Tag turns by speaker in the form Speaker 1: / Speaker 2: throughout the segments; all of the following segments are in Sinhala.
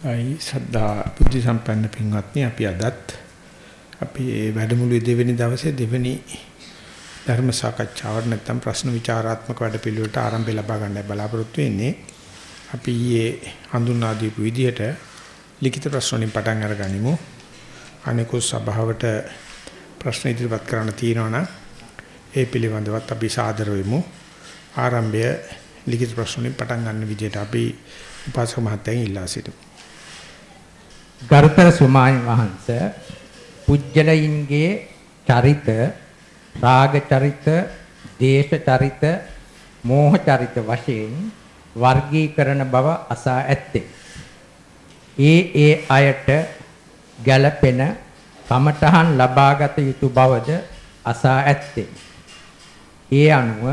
Speaker 1: අයි සද්ධා බුද්ධ සම්පන්න පින්වත්නි අපි අදත් අපි මේ වැඩමුළුවේ දෙවෙනි දවසේ දෙවෙනි ධර්ම සාකච්ඡාවට නැත්නම් ප්‍රශ්න විචාරාත්මක වැඩපිළිවෙලට ආරම්භය ලබා ගන්න බලාපොරොත්තු වෙන්නේ. අපි ඊයේ හඳුන්වා දීපු විදිහට ලිඛිත ප්‍රශ්න වලින් පටන් අරගනිමු. අනිකුත් සභාවට ප්‍රශ්න ඉදිරිපත් කරන්න තියෙනවා ඒ පිළිබඳවත් අපි සාදර වෙමු. ආරම්භය ලිඛිත ප්‍රශ්න වලින් පටන් ගන්න විදිහට අපි උපාසක මහත්තයන් ඉල්ලා සිටිමු.
Speaker 2: ගරුතර සුමාන් වහන්සේ පුජ්‍යලයින්ගේ චරිත රාග චරිත දේශ චරිත මෝහ චරිත වශයෙන් වර්ගීකරණ බව අසා ඇත්තේ. ඒ ඒ අයට ගැළපෙන කමඨහන් ලබාගත යුතු බවද අසා ඇත්තේ. ඒ අනුව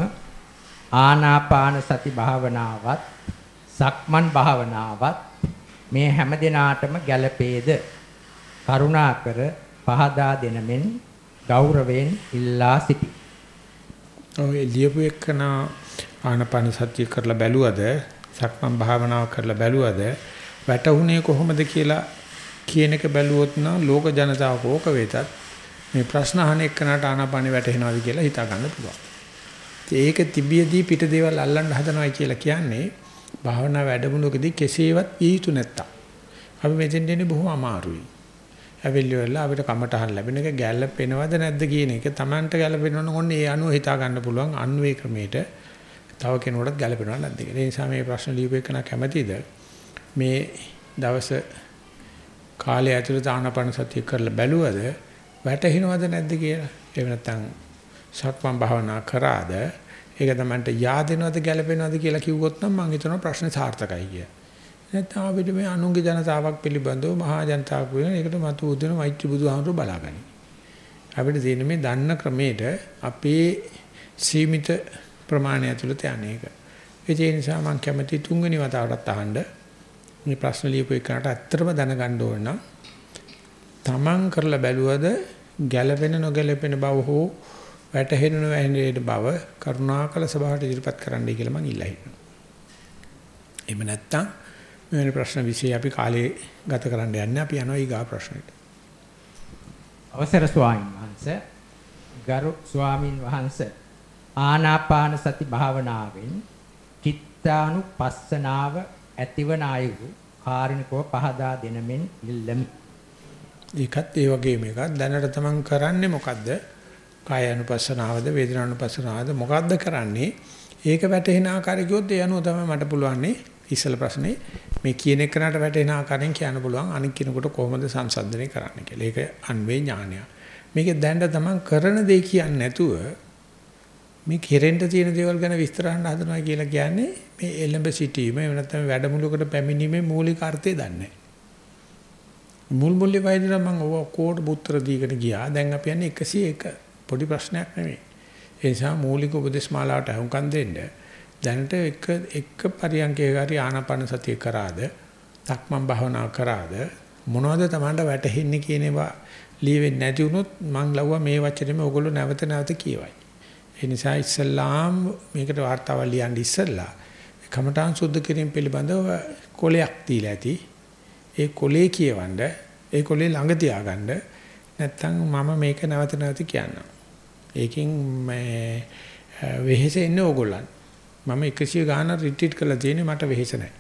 Speaker 2: ආනාපාන සති භාවනාවත් සක්මන් භාවනාවත් මේ හැම දිනාටම ගැළපේද කරුණාකර පහදා දෙනමෙන් ගෞරවයෙන් ඉල්ලා සිටි.
Speaker 1: ඔය ලියපු එකන ආනපන සත්‍ය කරලා බැලුවද සක්මන් භාවනාව කරලා බැලුවද වැටුනේ කොහොමද කියලා කියන එක බැලුවොත් නම් ලෝක ජනතාව කෝක වේතත් මේ ප්‍රශ්න අහන එක්කනට ආනපන වැටෙනවාද කියලා හිතා ගන්න පුළුවන්. ඒක තිබියදී පිට දේවල් අල්ලන්න හදනවා කියලා කියන්නේ භාවනා වැඩමුළුවකදී කෙසේවත් විය යුතු නැත්තම් අපි මෙතෙන් දෙන්නේ බොහොම අමාරුයි. ඇවිල්ලි වෙලා අපිට කමටහන් ලැබෙන එක ගැළපෙනවද නැද්ද කියන එක Tamanට ගැළපෙනවනම් ඔන්න ඒ අනුව හිතා ගන්න පුළුවන් අන්වේ ක්‍රමයට තව කෙනෙකුටත් ගැළපෙනවද නැද්ද කියලා. ඒ නිසා මේ ප්‍රශ්න ලියුපේ කන කැමැතිද මේ දවස් කාලය ඇතුළත ආනපන සතිය කරලා බැලුවද වැටහෙනවද නැද්ද කියලා. එහෙම නැත්නම් සක්මන් භාවනා කරාද ඒක තමන්ට yaadෙනවද ගැලපෙනවද කියලා කිව්වොත් නම් මම හිතනවා ප්‍රශ්නේ සාර්ථකයි කිය. නැත්නම් අපිට මේ අනුන්ගේ ජනතාවක් පිළිබඳව මහා ජනතාවක් වෙන ඒකට මතු උදෙන මෛත්‍රී බුදුහාමුදුරුවෝ බලාගනි. අපිට තියෙන මේ දන්න ක්‍රමයට අපේ සීමිත ප්‍රමාණය ඇතුළත යන්නේ ඒක. ඒ නිසා මම කැමති තුන්වෙනි වතාවටත් අහන්න මේ ප්‍රශ්න ලියපු එකට ඇත්තටම දැනගන්න ඕන නම් තමන් කරලා බැලුවද ගැළපෙන නොගැළපෙන බව හෝ වැටහෙන වැහෙන බව කරුණාකර සභාවට ඉදිරිපත් කරන්නයි කියලා මම ඉල්ලා හිටිනවා. එහෙම නැත්නම් මෙවැනි ප්‍රශ්න વિશે අපි කාලේ ගත කරන්න යන්නේ අපි යනවා ඊගා ප්‍රශ්නෙට.
Speaker 2: අවසර ස්වාමීන් වහන්සේ ගරු ස්වාමින් වහන්සේ ආනාපාන සති භාවනාවෙන් චිත්තානුපස්සනාව ඇතිවන අයුරු කාරුණිකව පහදා දෙනමෙන් ඉල්ලමි.
Speaker 1: ඒකත් ඒ වගේම එකක් දැනට තමන් කරන්නේ මොකද්ද? කාය අනුපස්සනාවද වේදනානුපස්සනාවද මොකද්ද කරන්නේ? ඒක වැටෙන ආකාරය කිව්වොත් ඒ අනුව තමයි මට පුළුවන් ඉස්සල ප්‍රශ්නේ මේ කියන එකනට වැටෙන ආකාරයෙන් කියන්න පුළුවන් අනික් කෙනෙකුට කොහොමද සංසන්දනය කරන්න කියලා. ඒක අන්වේ ඥානය. මේක දැනට තමන් කරන දේ කියන්නේ නැතුව මේ කෙරෙන්න තියෙන දේවල් ගැන විස්තර අහන්න හදනවා කියලා කියන්නේ මේ එලඹ සිටීම එහෙම නැත්නම් වැඩමුළුවකට පැමිණීමේ මූලික අර්ථය දන්නේ මුල් මුල්ලේ වයින්නම් මම ඔය කෝඩ් පුත්‍ර දීගෙන ගියා. දැන් අපි යන්නේ 101. පොඩි ප්‍රශ්නයක් නෙමෙයි. ඒ නිසා මූලික උපදේශ මාලාවට අහුම්කම් දෙන්න දැනට එක එක පරියන්කයක හරි ආනාපාන සතිය කරාද, තක්මන් භාවනා කරාද මොනවද Tamanට වැටහෙන්නේ කියන ඒවා ලියවෙන්නේ නැති වුණොත් මං ලව්වා මේ වචනේම ඕගොල්ලෝ නැවත නැවත කියවයි. ඒ නිසා ඉස්සල්ලාම් මේකට වார்த்தාවක් ලියන්න ඉස්සල්ලා කමඨාන් සුද්ධ කිරීම පිළිබඳව කොලයක් දීලා ඇති. ඒ කොලේ කියවන්න, ඒ කොලේ ළඟ තියාගන්න. නැත්තම් මම මේක නැවත නැවත කියන්නම්. ඒකෙන් මේ වෙහෙස එන්නේ ඕගොල්ලන්. මම 100 ගාන රිට්‍රීට් කරලා තියෙන්නේ මට වෙහෙස නැහැ.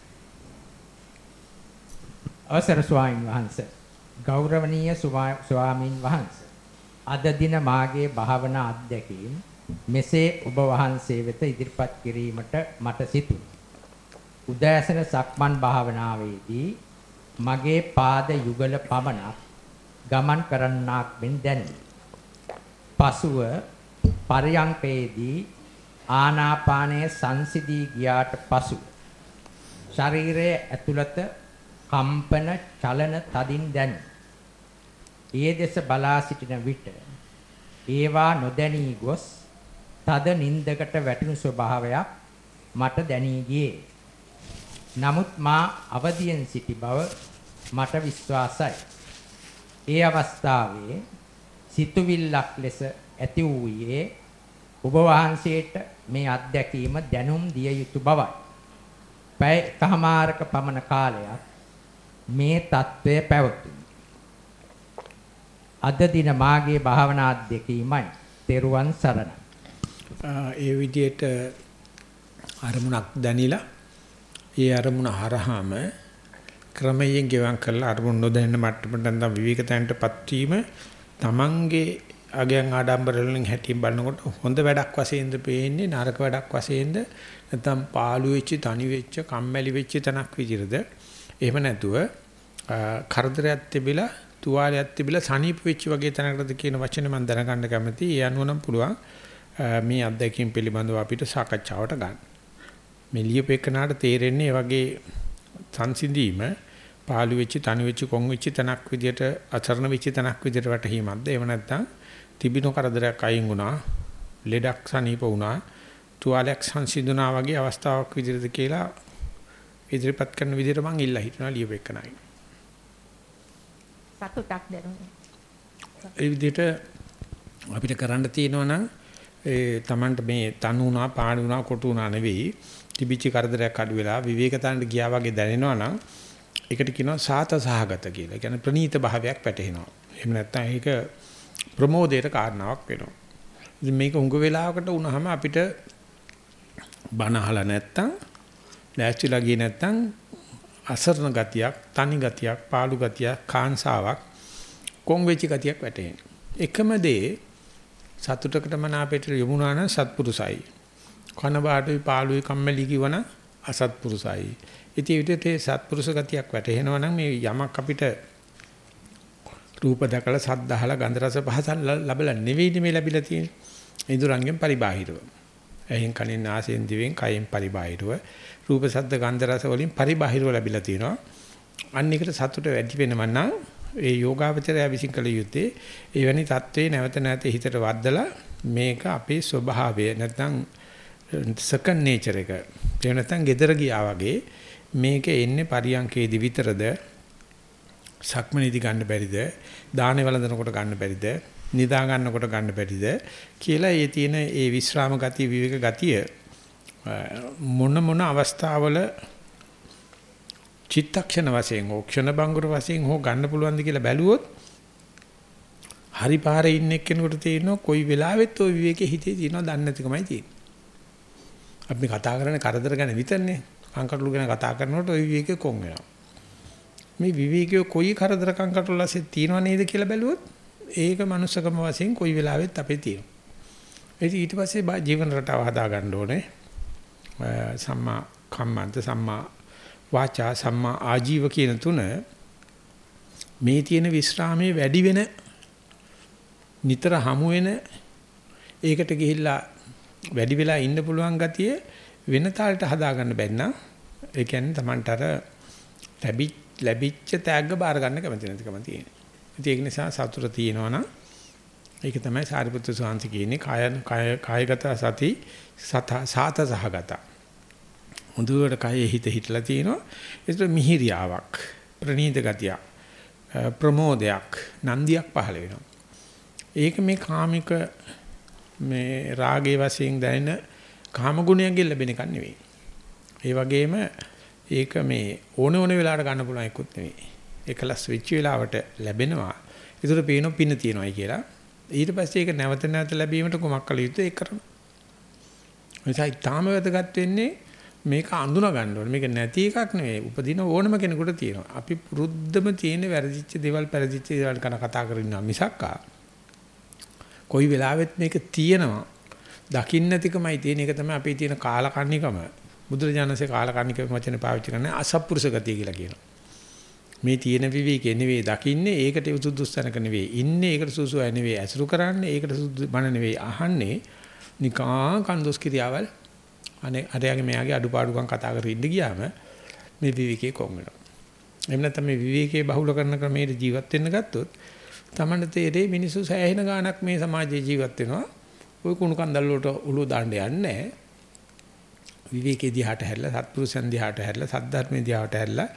Speaker 2: අවසර ස්වාමීන් වහන්සේ ගෞරවනීය ස්වාමීන් වහන්සේ අද දින මාගේ භාවනා අත්දැකීම් මෙසේ ඔබ වහන්සේ වෙත ඉදිරිපත් කිරීමට මට සිතුණා. උදෑසන සක්මන් භාවනාවේදී මගේ පාද යුගල පමණක් ගමන් කරන්නාක් මෙන් දැනේ. පසුව පරයන්කේදී ආනාපානය සංසිදී ගියාට පසු ශරීරයේ ඇතුළත කම්පන චලන තදින් දැනේ. ඒ දෙස බලා සිටින විට ඒවා නොදැනී ගොස් තද නින්දකට වැටුණු ස්වභාවයක් මට දැනී ගියේ. නමුත් මා අවදියෙන් සිටි බව මට විශ්වාසයි. ඒ අවස්ථාවේ සිතුවිල්ලක් ලෙස ඇති වූයේ ඔබ වහන්සේට මේ අත්දැකීම දැනුම් දිය යුතු බවයි. පැය කහමාරක පමණ කාලයක් මේ తත්වය පැවතුණි. අද දින මාගේ භාවනා අධ්‍යක්ීමයි. තෙරුවන් සරණයි.
Speaker 1: ඒ විදිහට අරමුණක් දැනිලා ඒ අරමුණ හරහාම ක්‍රමයෙන් ගෙවම් කරලා අරමුණ නොදැන්න මට්ටමට නැත්නම් විවේකතන්ටපත් වීම තමන්ගේ අගයන් ආඩම්බර වලින් හැටියෙන් බලනකොට හොඳ වැඩක් වශයෙන්ද පේන්නේ නරක වැඩක් වශයෙන්ද නැත්නම් පාළු වෙච්ච තනි වෙච්ච කම්මැලි වෙච්ච තනක් විදිහද එහෙම නැතුව කරදරයක් තිබිලා තුවාලයක් තිබිලා සනීප වෙච්ච වගේ තැනකටද කියන වචනේ මම දැනගන්න කැමතියි. ඒ අනුව නම් පුළුවන් මේ අත්දැකීම් පිළිබඳව අපිට සාකච්ඡාවට ගන්න. මේ ලියපෙකනාට තේරෙන්නේ වගේ සංසිඳීම පාළු වෙච්ච තනි වෙච්ච කොන් වෙච්ච තනක් විදියට අචරණ වෙච්ච තනක් විදියට වැටහීමක්ද? එහෙම නැත්නම් තිබිනු කරදරයක් අයින් වුණා, ලෙඩක් සනීප වුණා, තුවාලයක් සංසිඳුණා වගේ අවස්ථාවක් විදිහටද කියලා ඉදිරිපත් කරන විදිහට මම ඉල්ලා හිටනවා ලියපෙකනායි.
Speaker 3: සතුටක් දැනුනේ.
Speaker 1: ඒ විදිහට අපිට කරන්න තියෙනවා නම් ඒ Tamanට මේ තනු වුණා, පාඩු වුණා, කොටු වුණා නෙවෙයි. තිබිච්ච කරදරයක් අඩු වෙලා විවේකතාවට ගියා වගේ දැනෙනවා නම් ඒකට කියනවා සාත සහගත කියලා. ඒ කියන්නේ ප්‍රනීත භාවයක් පැටහෙනවා. එහෙම නැත්නම් ඒක ප්‍රමෝදයට කාරණාවක් වෙනවා. ඉතින් මේක උඟ වෙලාවකට වුණාම අපිට බණ අහලා නැත්තම් ලෑස්තිලා ගියේ නැත්තම් අසරණ ගතියක්, තනි ගතියක්, පාළු ගතියක්, කාංසාවක්, කොන් වෙච්ච ගතියක් වැටෙනවා. එකම දේ සතුටකට මන අපිට යමුනා නම් සත්පුරුසයි. කන බාටුයි පාළුයි කම්මැලි කිවන අසත්පුරුසයි. ඉතින් විදිහට සත්පුරුෂ ගතියක් වැටහෙනවා නම් මේ යමක් අපිට රූප දැකලා සද්ද අහලා ගන්ධ රස පහස ලැබලා නෙවෙයි මේ ලැබිලා තියෙන්නේ. ඉදurangෙන් පරිබාහිරව. එහෙන් කනින් නාසයෙන් දිවෙන් කයෙන් පරිබාහිරව රූප සද්ද ගන්ධ රස වලින් පරිබාහිරව ලැබිලා තියෙනවා. අන්න එකට සතුට වැඩි වෙනවා නම් ඒ යෝගාවචරය විසින් කළ යුත්තේ එවැනි தત્ත්වේ නැවත නැවත හිතට වද්දලා මේක අපේ ස්වභාවය නැත්නම් සෙකන්ඩ් නේචර් එක. ඒ නැත්නම් gedara ගියා වගේ මේක එන්නේ පරියන්කේදී විතරද සක්මනේදී ගන්න බැරිද දාහනේ වළඳනකොට ගන්න බැරිද නිදා ගන්නකොට ගන්න බැරිද කියලා ඒ තියෙන ඒ විස්රාම ගතිය විවේක ගතිය මොන මොන අවස්ථාවල චිත්තක්ෂණ වශයෙන් හෝ ක්ෂණ බංගුර වශයෙන් හෝ ගන්න පුළුවන්ද කියලා බැලුවොත් හරි පාරේ ඉන්න එක්කෙනෙකුට තේරෙනවා කොයි වෙලාවෙත් ওই විවේකේ හිතේ තියෙනවා දන්නේ නැතිකමයි තියෙන්නේ. අපි කතා කරන්නේ කරදර ගැන විතරනේ. කංකටොළු ගැන කතා කරනකොට ওই විවේකේ කොන් වෙනවා. මේ විවේකයේ කොයි කරදර කංකටොළු ඇස්සේ තියෙනව නේද කියලා බැලුවොත් ඒක මනුස්සකම වශයෙන් කොයි වෙලාවෙත් අපේ තියෙනවා. ඊට පස්සේ ජීවන රටාව හදා ගන්න ඕනේ. සම්මා කම්මන්ත සම්මා වාචා සම්මා ආජීව කියන තුන මේ තියෙන විස්රාමයේ වැඩි වෙන නිතර හමු වෙන ඒකට ගිහිල්ලා වැඩි වෙලා ඉන්න පුළුවන් ගතිය වෙන තාලට හදාගන්න බැන්න ඒ කියන්නේ Tamanට අර ලැබිච්ච තෑග්ග බාර ගන්න කැමති නැතිකම තියෙනවා. ඉතින් ඒක නිසා සතුට තියෙනවා නම් ඒක තමයි සාරිපුත්‍ර ස්වාමීන් කියන්නේ කාය කායගත සති සත සාත සහගත. හොඳට කයේ හිත හිටලා තියෙනවා. ඒක මිහිරියාවක් ප්‍රනීත ගතියක් ප්‍රමෝදයක් නන්දියක් පහළ වෙනවා. ඒක මේ කාමික මේ රාගයේ වශයෙන් දැනෙන කාම ගුණයෙන් ලැබෙන එකක් නෙවෙයි. ඒ වගේම ඒක මේ ඕන ඕන වෙලාවට ගන්න පුළුවන් එකකුත් නෙවෙයි. එකලස් වෙච්ච වෙලාවට ලැබෙනවා. ඒතර පේන පින තියනවායි කියලා. ඊට පස්සේ ඒක නැවත නැවත ලැබීමට කුමක් කළ යුතුද ඒක කරනවා. එනිසා ඊටාම වැදගත් වෙන්නේ මේක අඳුනා ගන්න ඕනේ. මේක නැති එකක් නෙවෙයි. උපදින ඕනම කෙනෙකුට තියෙනවා. අපි පුරුද්දම තියෙන වැරදිච්ච දේවල් පෙරදිච්ච දේවල් ගැන කතා කරනවා මිසක්කා. කොයි වෙලාවෙත් මේක තියෙනවා. දකින්න නැතිකමයි තියෙන එක තමයි අපේ තියෙන කාලකන්නිකම. බුදුරජාණන්සේ කාලකන්නිකම වචනේ පාවිච්චි කරන්නේ අසත්පුරුෂ ගතිය කියලා කියනවා. මේ තියෙන විවේකේ නෙවෙයි දකින්නේ ඒකට සුදුස්සනක නෙවෙයි ඉන්නේ ඒකට සුසු අය නෙවෙයි ඇසුරු කරන්නේ ඒකට සුදු බණ නෙවෙයි අහන්නේ නිකා කන්දොස් කිරියාවල් අනේ අරයාගේ මෙයාගේ අඩුපාඩුකම් කතා කරගෙන ඉඳ ගියාම මේ විවේකේ කොම් වෙනවා. එහෙම නැත්නම් මේ විවේකේ බහුල කරන ක්‍රමයේ ජීවත් වෙන්න ගත්තොත් තමන්න තේරෙයි මිනිස්සු සෑහෙන ගාණක් මේ සමාජයේ ජීවත් වෙනවා. ওই කුණු කන්දල් වලට උළු දාන්න යන්නේ විවේකේ දිහාට හැරලා සත්පුරුෂයන් දිහාට හැරලා සද්ධර්මයේ දිහාට හැරලා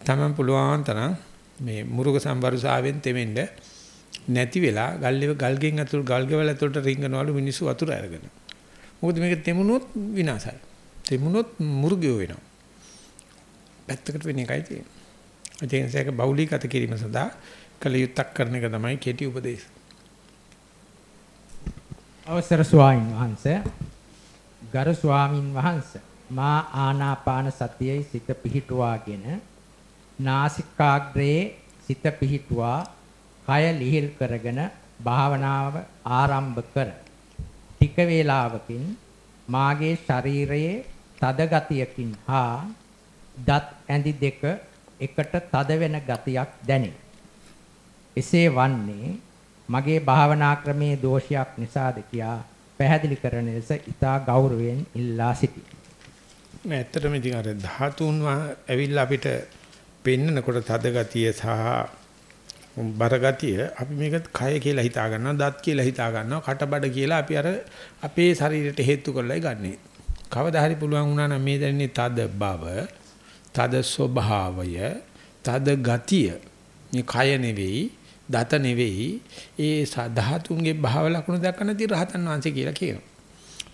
Speaker 1: තමන් පුළුවන් තරම් මේ මුරුග සම්බරුසාවෙන් තෙමෙන්න නැති වෙලා ගල්ලෙව ගල්ගෙන් අතුල් ගල්ගෙවල ඇතුළට රිංගනවලු මිනිස්සු වතුර අරගෙන. මොකද මේක තෙමුනොත් විනාශයි. තෙමුනොත් මුර්ගයෝ වෙනවා. පැත්තකට වෙන එකයි තියෙන්නේ. ඒ නිසා ඒක බෞලිකත කිරීම සඳහා කළ යුත්තක් කරන එක තමයි කෙටි උපදේශ.
Speaker 2: අවසර ස්වාමින් වහන්සේ ගරු ස්වාමින් වහන්සේ මා ආනාපාන සතියේ සිත පිහිටුවාගෙන නාසිකාග්‍රයේ සිත පිහිටුවා කය ලිහිල් කරගෙන භාවනාව ආරම්භ කර ටික වේලාවකින් මාගේ ශරීරයේ තද ගතියකින් හා දත් ඇඳි දෙක එකට තද වෙන ගතියක් දැනේ. එසේ වන්නේ මගේ භාවනා ක්‍රමේ දෝෂයක් නිසාද කියා පැහැදිලි කරන ලෙස ඊතා ගෞරවයෙන් ඉල්ලා සිටි.
Speaker 1: නෑ ඇත්තටම ඉතින් අර ධාතුන් ඇවිල්ලා අපිට පෙන්නකොට තද ගතිය සහ බර ගතිය අපි මේක කය කියලා හිතා ගන්නවා දත් කියලා හිතා ගන්නවා කටබඩ කියලා අපි අර අපේ ශරීරයට හේතු කරලායි ගන්නෙ. කවදා හරි පුළුවන් වුණා නම් මේ දැනෙන්නේ තද බව, තද ස්වභාවය, තද ගතිය. මේ කය නෙවෙයි, දත නෙවෙයි, ඒ ධාතුන්ගේ භාව ලක්ෂණ දක්වන දී රහතන් වහන්සේ කියලා කියනවා.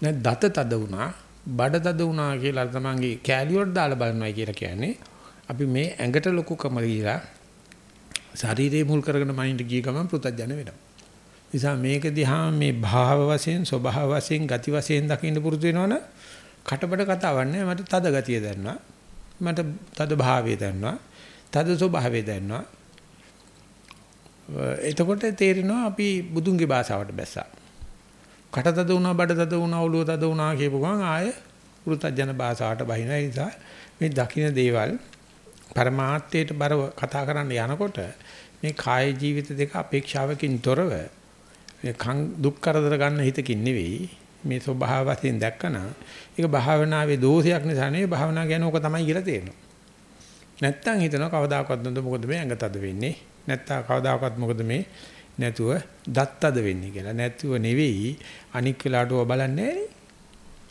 Speaker 1: නැත් දත තද වුණා, බඩ තද වුණා කියලා තමන්ගේ කැලියොට දාලා බලනවා කියලා කියන්නේ අපි මේ ඇඟට ලොකුකම දීලා ශරීරයේ මුල් කරගෙන මනින්න ගිය ගමන් පෘතජන වෙනවා. නිසා මේක දිහා මේ භාව වශයෙන් ස්වභාව වශයෙන් ගති වශයෙන් දකින්න පුරුදු වෙනවනම් කටබඩ කතාවක් නෑ මට තද ගතිය දැනනවා. මට තද භාවය දැනනවා. තද ස්වභාවය දැනනවා. එතකොට තේරෙනවා අපි බුදුන්ගේ භාෂාවට බැස්සා. කට තද වුණා බඩ තද වුණා ඔළුව තද වුණා කියපු ගමන් ආයේ පෘතජන භාෂාවට බහින නිසා මේ දකින්න දේවල් පරමාර්ථයට බරව කතා කරන්න යනකොට මේ කාය ජීවිත දෙක අපේක්ෂාවකින් තොරව මේ දුක් කරදර ගන්න හිතකින් නෙවෙයි මේ ස්වභාව වශයෙන් දැක්කන ඒක භාවනාවේ දෝෂයක් නිසා නෙවෙයි භාවනා කියන්නේ ඕක තමයි කියලා තේරෙනවා. නැත්තම් හිතනවා කවදාකවත් නොද මොකද මේ ඇඟ තද වෙන්නේ නැත්තම් කවදාකවත් මොකද මේ නැතුව දත්තද වෙන්නේ කියලා. නැතුව නෙවෙයි අනික් වෙලාවට ඔය බලන්නේ නෑනේ.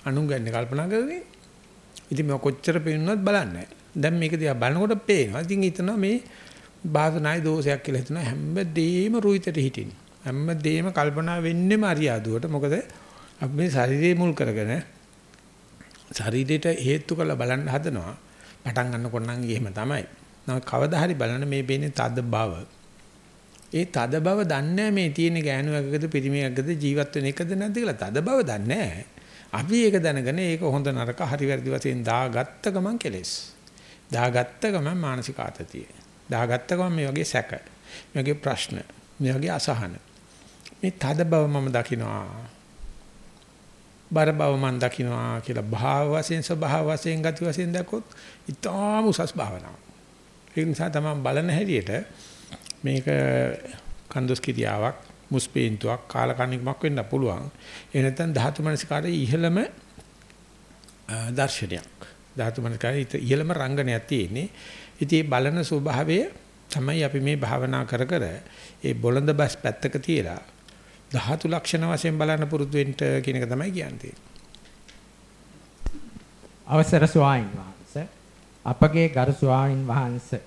Speaker 1: අනුන් ගන්න කල්පනා කරගෙන. ඉතින් මම කොච්චර පේනුනත් බලන්නේ දැන් මේක දිහා බලනකොට පේනවා. ඉතින් හිතනවා මේ භාවනායි දෝෂයක් කියලා හිතනවා හැමදේම රුයිතට හිටින්. හැමදේම කල්පනා වෙන්නේම අරියාදුවට. මොකද අපි මේ ශරීරය මුල් කරගෙන ශරීරයට හේතු කරලා බලන්න හදනවා. පටන් ගන්නකොට නම් එහෙම තමයි. නම කවදා හරි බලන්න මේ බේනේ තද බව. ඒ තද බව දන්නේ මේ තියෙන ගෑනුවකද පිරිමියකද ජීවත් වෙන එකද නැද්ද කියලා තද බව දන්නේ අපි ඒක දැනගෙන ඒක හොඳ නරක හරි වැරදි වශයෙන් දාගත්ත ගමන් කෙලෙස්. දාගත්ත ගමන් මානසික ආතතිය. දාගත්ත ගමන් මේ වගේ සැක. මේ වගේ ප්‍රශ්න. මේ වගේ අසහන. මේ තද බව මම දකිනවා. බර බව මම දකිනවා කියලා භාව වශයෙන් ස්වභාව වශයෙන් ගති වශයෙන් දැක්කොත් ඊටාම උසස් භාවනාවක්. ඒ නිසා තමයි බලන හැටියට මේක කන්දොස් කිරියාවක් මුස්පේන්තුවක් කාලකණ්ණිකමක් වෙන්න පුළුවන්. ඒ නැත්නම් ධාතු මනසිකාරයේ ඉහළම දර්ශනයක්. ධාතු මනසිකාරයේ ඉහළම රංගනයක් තියෙන්නේ. ඉතින් බලන ස්වභාවය තමයි අපි මේ භාවනා කර කර ඒ බොළඳ බස් පැත්තක තියලා ධාතු ලක්ෂණ වශයෙන් බලන්න පුරුදු වෙන්න කියන එක තමයි කියන්නේ.
Speaker 2: අවසර ස්වාමීන් වහන්සේ අපගේ ගරු ස්වාමීන් වහන්සේ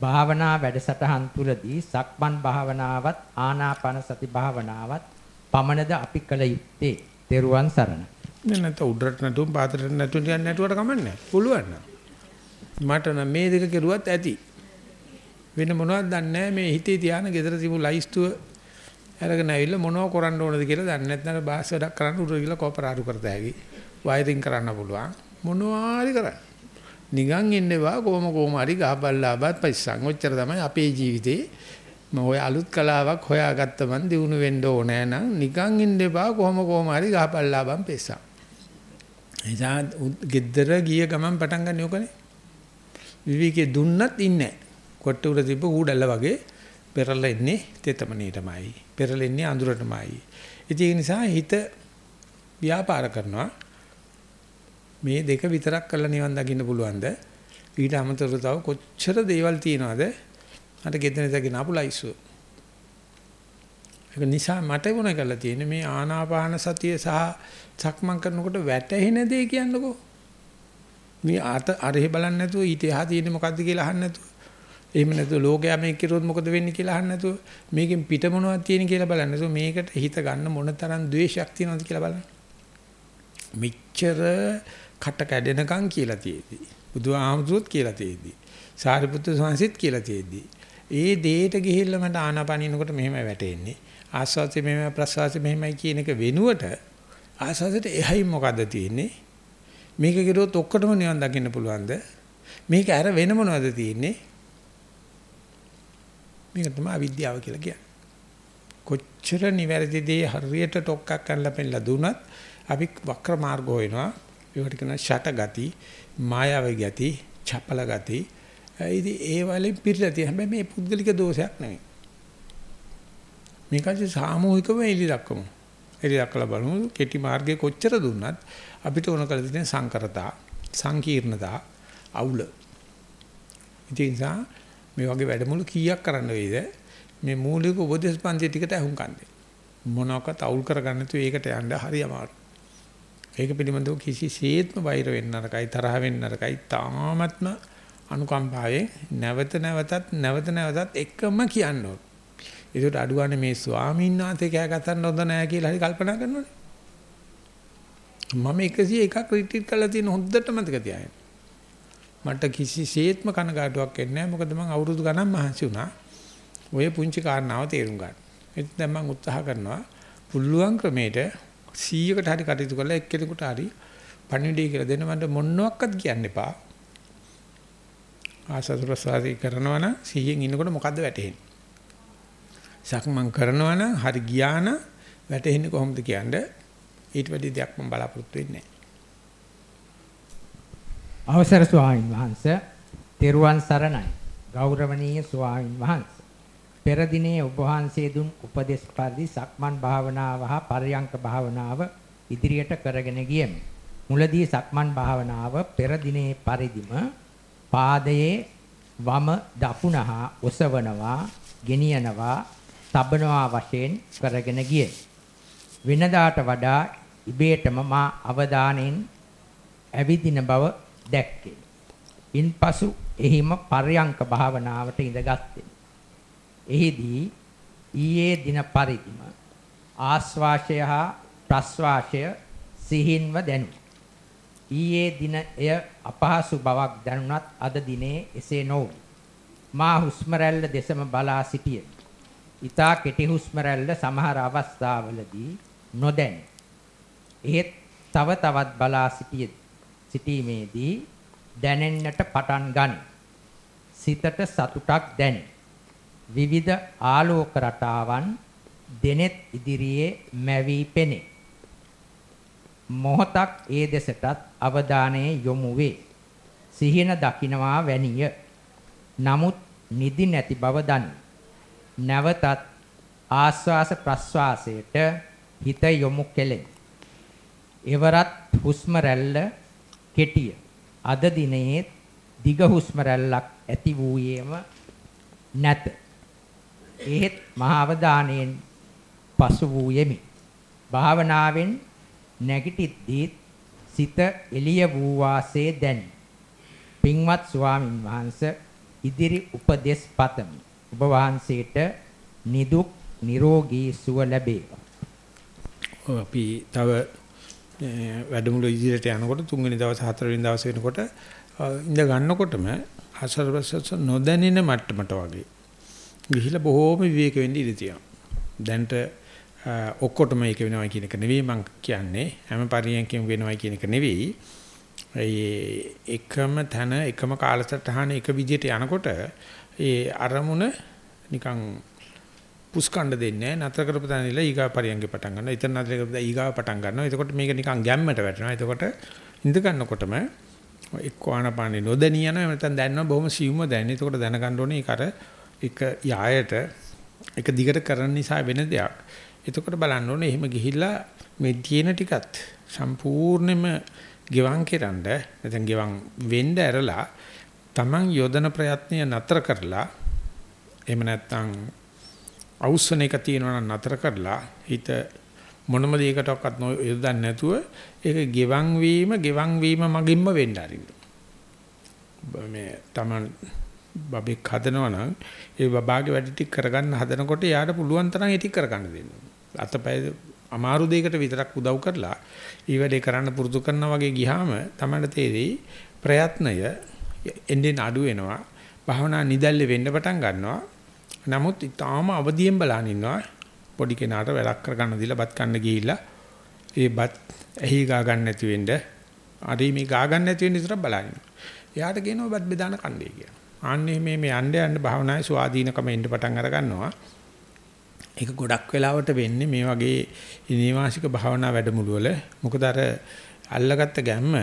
Speaker 2: භාවනා වැඩසටහන් තුලදී සක්මන් භාවනාවත් ආනාපාන සති භාවනාවත් පමණද අපි කළ යුත්තේ. තෙරුවන් සරණ.
Speaker 1: නෑ නැත්නම් උඩරට නැතුම් පාතරට නැතුම් යන්නේ නැතුවට කමන්නේ. පුළුවන් නම්. මට නම් මේ දෙක කෙරුවත් ඇති. වෙන මොනවද දන්නේ මේ හිතේ තියාන gedara තිබු ලයිස්තුව අරගෙන ඇවිල්ලා මොනව කරන්න ඕනද කියලා දන්නේ නැත්නම් බාස් වැඩක් කරන්න උඩ ගිහලා කොපරාරු කරත හැකි. වයරින් කරන්න පුළුවන්. මොනවාරි කරන්න. නිකන් ඉන්නවා කොහොම කොහොම හරි ගහපල්ලාපත් පයිසං. ඔච්චර තමයි අපේ ජීවිතේ මම ඔය අලුත් කලාවක් හොයාගත්ත මන් දිනු වෙන්න ඕනෑ නම් නිකන් ඉන්න එපා කොහොම කොහොම හරි ගහපල්ලාපම් පෙස්සක්. එදා ගෙදර ගිය ගමන් පටන් ගන්න ඕකනේ. විවිකේ දුන්නත් ඉන්නේ කොට උඩ තිබ්බ ඌඩල්ල වගේ පෙරලෙන්නේ තෙතමනීටමයි. පෙරලෙන්නේ අඳුරටමයි. ඒ නිසා හිත ව්‍යාපාර කරනවා. මේ දෙක විතරක් කරලා නිවන් දකින්න පුළුවන්ද? ඊට අමතරව තව කොච්චර දේවල් තියනවද? අර ගෙදර ඉඳගෙන ආපු ලයිසු. ඒක නිසා මට වුණ කරලා තියෙන්නේ මේ ආනාපාන සතිය සහ සක්මන් කරනකොට වැටෙන දේ කියන්නකෝ. මේ අත අරහෙ බලන්නේ නැතුව ඊට එහා තියෙන්නේ මොකද්ද කියලා අහන්න නැතුව. එහෙම නැතුව ලෝකයා මේක කිරුවොත් මොකද වෙන්නේ කියලා අහන්න නැතුව මේකෙන් පිට මොනවද තියෙන කියලා බලන්න නැතුව මේකට හිත ගන්න මොන තරම් ද්වේෂයක් තියෙනවද කියලා බලන්න. මෙච්චර කට කැඩෙනකන් කියලා තියෙදි. බුදුහාමුදුරුවොත් කියලා තියෙදි. සාරිපුත්‍ර සංසිත් කියලා තියෙද්දි. ඒ දෙයට ගිහිල්ලා මට ආනාපානිනකොට මෙහෙමයි වැටෙන්නේ. ආස්වාදයේ මෙහෙමයි ප්‍රසවාසයේ මෙහෙමයි කියන එක වෙනුවට ආස්වාදයට එහයි මොකද්ද තියෙන්නේ? මේක කිරුවොත් ඔක්කොටම නිවන් දකින්න පුළුවන්ද? මේක අර වෙන මොනවද තියෙන්නේ? මේක තමයි අවිද්‍යාව කියලා කියන්නේ. කොච්චර නිවැරදි දේ හරියට ටොක්ක්ක් කරලා පෙන්නලා දුනත් අපි වක්‍ර මාර්ග හොයනවා. ඒවට කියන ෂට ගති, මායාවී ගති, චපල ගති. ඉතින් ඒ වලින් පිරලා තියෙන හැබැයි මේ පුද්ගලික දෝෂයක් නෙවෙයි. මේකත් සාමූහිකව එලි දක්වමු. එලි දක්වලා බලමු කෙටි මාර්ගයේ කොච්චර දුන්නත් අපිට ඕන කරලා තියෙන සංකරතා, සංකීර්ණතා, අවුල. ඉතින් මේ වගේ වැඩමුළු කීයක් කරන්න වෙයිද? මේ මූලික උපදේශ පන්ති ටිකට අහුම්කම් දෙන්න. මොනවාකට අවුල් කරගන්න තු ඒකට යන්න හරි අමාරුයි. ඒක පිළිබඳව කිසිසේත්ම වෛර වෙන්න නරකයි තරහ වෙන්න නරකයි තාමත්ම අනුකම්පාවෙන් නැවත නැවතත් නැවත නැවතත් එකම කියන්න ඕන. ඒකට අඩුවන්නේ මේ ස්වාමීන් වහන්සේ කෑ ගතන්න හොඳ නැහැ කියලා හරි කල්පනා කරනවනේ. මම 101ක් රිට්‍රීට් කරලා තියෙන හොද්දට මතක තියාගන්න. මට කිසිසේත්ම කනගාටුවක් එන්නේ නැහැ මොකද මම අවුරුදු ගණන් මහන්සි වුණා. ඔය පුංචි කාරණාව තේරුම් ගන්න. ඒත් දැන් මම උත්සාහ කරනවා පුළුවන් ක්‍රමයට 100කට හරි කටයුතු කරලා එක්කෙනෙකුට හරි පණිවිඩය කියලා දෙන්න මට මොනවත් කියන්න එපා. ආසස් ප්‍රසාරී කරනවා නම් 100න් ඉන්නකොට මොකද්ද වැටෙන්නේ? සක්මන් කරනවා නම් හරි ගියා නම් වැටෙන්නේ කොහොමද කියන්නේ? ඊට වැඩි දෙයක් මම බලාපොරොත්තු වෙන්නේ නැහැ.
Speaker 2: අවසර ස්වාමීන් වහන්සේ තෙරුවන් සරණයි. ගෞරවනීය ස්වාමීන් වහන්සේ. පෙර දිනේ ඔබ වහන්සේ දුන් උපදේශ පරිදි සක්මන් භාවනාව හා පරයන්ක භාවනාව ඉදිරියට කරගෙන ගියමි. මුලදී සක්මන් භාවනාව පෙර දිනේ පරිදිම පාදයේ වම දකුණ හා ඔසවනවා, ගෙනියනවා, තබනවා වශයෙන් කරගෙන ගියේ. වෙනදාට වඩා ඉබේටම මා අවධානයෙන් ඇවිදින බව දැක්කේ. ඉන්පසු එහිම පර්යංක භාවනාවට ඉඳගත්තේ. එහිදී ඊයේ දින පරිදිම ආස්වාශය හා ප්‍රස්වාශය සිහින්ව දැනුනි. ඊයේ දින එය අපහසු බවක් දැනුණත් අද දිනේ එසේ නොවේ. මා හුස්ම රැල්ල දෙසම බලා සිටියෙමි. ඊතා කෙටි හුස්ම රැල්ල සමහර අවස්ථාවලදී නොදැනේ. එහෙත් තව තවත් බලා සිටියෙමි. සිටීමේදී දැනෙන්නට පටන් ගනී. සිතට සතුටක් දැනේ. විවිධ ආලෝක රටාවන් දෙනෙත් ඉදිරියේ මැවි පෙනේ. මොහොතක් ඒ දෙසටත් අවධානය යොමු වේ. සිහින දකින්නවා වැනිය. නමුත් නිදි නැති බව දනි. නැවතත් ආස්වාස ප්‍රස්වාසයට හිත යොමු කෙලේ. එවරත් හුස්ම රැල්ල කෙටිය. අද දිනේ දිග හුස්ම රැල්ලක් ඇති වූයේම නැත. එහෙත් මහා අවධානයෙන් පසු වූ යෙමි. භාවනාවෙන් නැගිටිද්දී සිත එළිය වූ වාසේ දැනි. පින්වත් ස්වාමින් වහන්සේ ඉදිරි උපදෙස් පතමි. ඔබ වහන්සේට නිදුක් නිරෝගී සුව ලැබේවා.
Speaker 1: අපි තව වැඩමුළු ඉදිරියට යනකොට තුන්වෙනි දවස් හතරවෙනි දවස් වෙනකොට ඉඳ ගන්නකොටම ආශ්‍රවසස නොදැනෙන මට්ටමට වගේ ගිහිලා බොහෝම විවේක වෙන්න ඉඩ තියෙනවා. දැන්ට ඔක්කොටම ඒක වෙනවා කියන එක නෙවෙයි මම කියන්නේ හැම පරියන්කෙම වෙනවා කියන එක නෙවෙයි. ඒ එකම තන එකම කාලසටහන එක විදිහට යනකොට ඒ අරමුණ නිකන් පුස්කණ්ඩ දෙන්නේ නැහැ. නතර කරපු තැන ඉල ඊගා පරියංගේ පටන් ගන්නවා. එතන නතර කරපු ඊගා පටන් ගන්නවා. එතකොට මේක නිකන් ගැම්මට වැටෙනවා. එතකොට ඉඳ ගන්නකොටම එක්ක ආනපානේ නොදැනිය යනවා. එහෙම නැත්නම් දැනනවා බොහොම සිවුම දැනෙන. එතකොට දැනගන්න ඕනේ ඒක අර එක යායට එක දිගට කරන නිසා වෙන දෙයක්. එතකොට බලන්න ඕනේ එහෙම ගිහිල්ලා මේ තියෙන ටිකත් සම්පූර්ණයෙන්ම ගෙවම් කරන්න නැත්නම් ගෙවම් වෙන්න ඇරලා Taman යොදන ප්‍රයත්නය නතර කරලා එහෙම නැත්නම් අවුස්සන එක තියෙනවා නම් නතර කරලා හිත මොනම දෙයකටවත් යොදන්නේ නැතුව ඒක ගෙවන් වීම ගෙවන් වීම මගින්ම වෙන්න ආරින්න. මේ Taman බබෙක් හදනවා නම් ඒ බබාගේ වැඩ ටික කරගන්න හදනකොට යාට පුළුවන් තරම් ඒ ටික කරගන්න දෙන්න. අතපය අමාරු දෙයකට විතරක් උදව් කරලා ඊ වැඩේ කරන්න පුරුදු කරනා වගේ ගියාම තමයි තේරෙයි ප්‍රයත්නය එන්නේ අඩු වෙනවා. භාවනා නිදැල්ලේ වෙන්න පටන් ගන්නවා. නමුත් ඊටාම අවදියෙන් බලන් ඉන්නවා. පොඩි කෙනාට වැඩක් කරගන්න දීලා බත් කන්න ගිහිල්ලා ඒ බත් ඇහි ගා ගන්න නැති වෙන්න අරි මේ ගා ගන්න නැති වෙන්න විතර බලන්න. එයාට කියනවා බත් බෙදාන කණ්ඩේ කියලා. ආන්නේ මේ මේ යන්න යන්න භාවනාවේ ස්වාධීනකම එන්න පටන් අර ගන්නවා. ඒක ගොඩක් වෙලාවට වෙන්නේ මේ වගේ නීවාසික භාවනා වැඩමුළු වල. මොකද අර අල්ලගත්ත ගැම්ම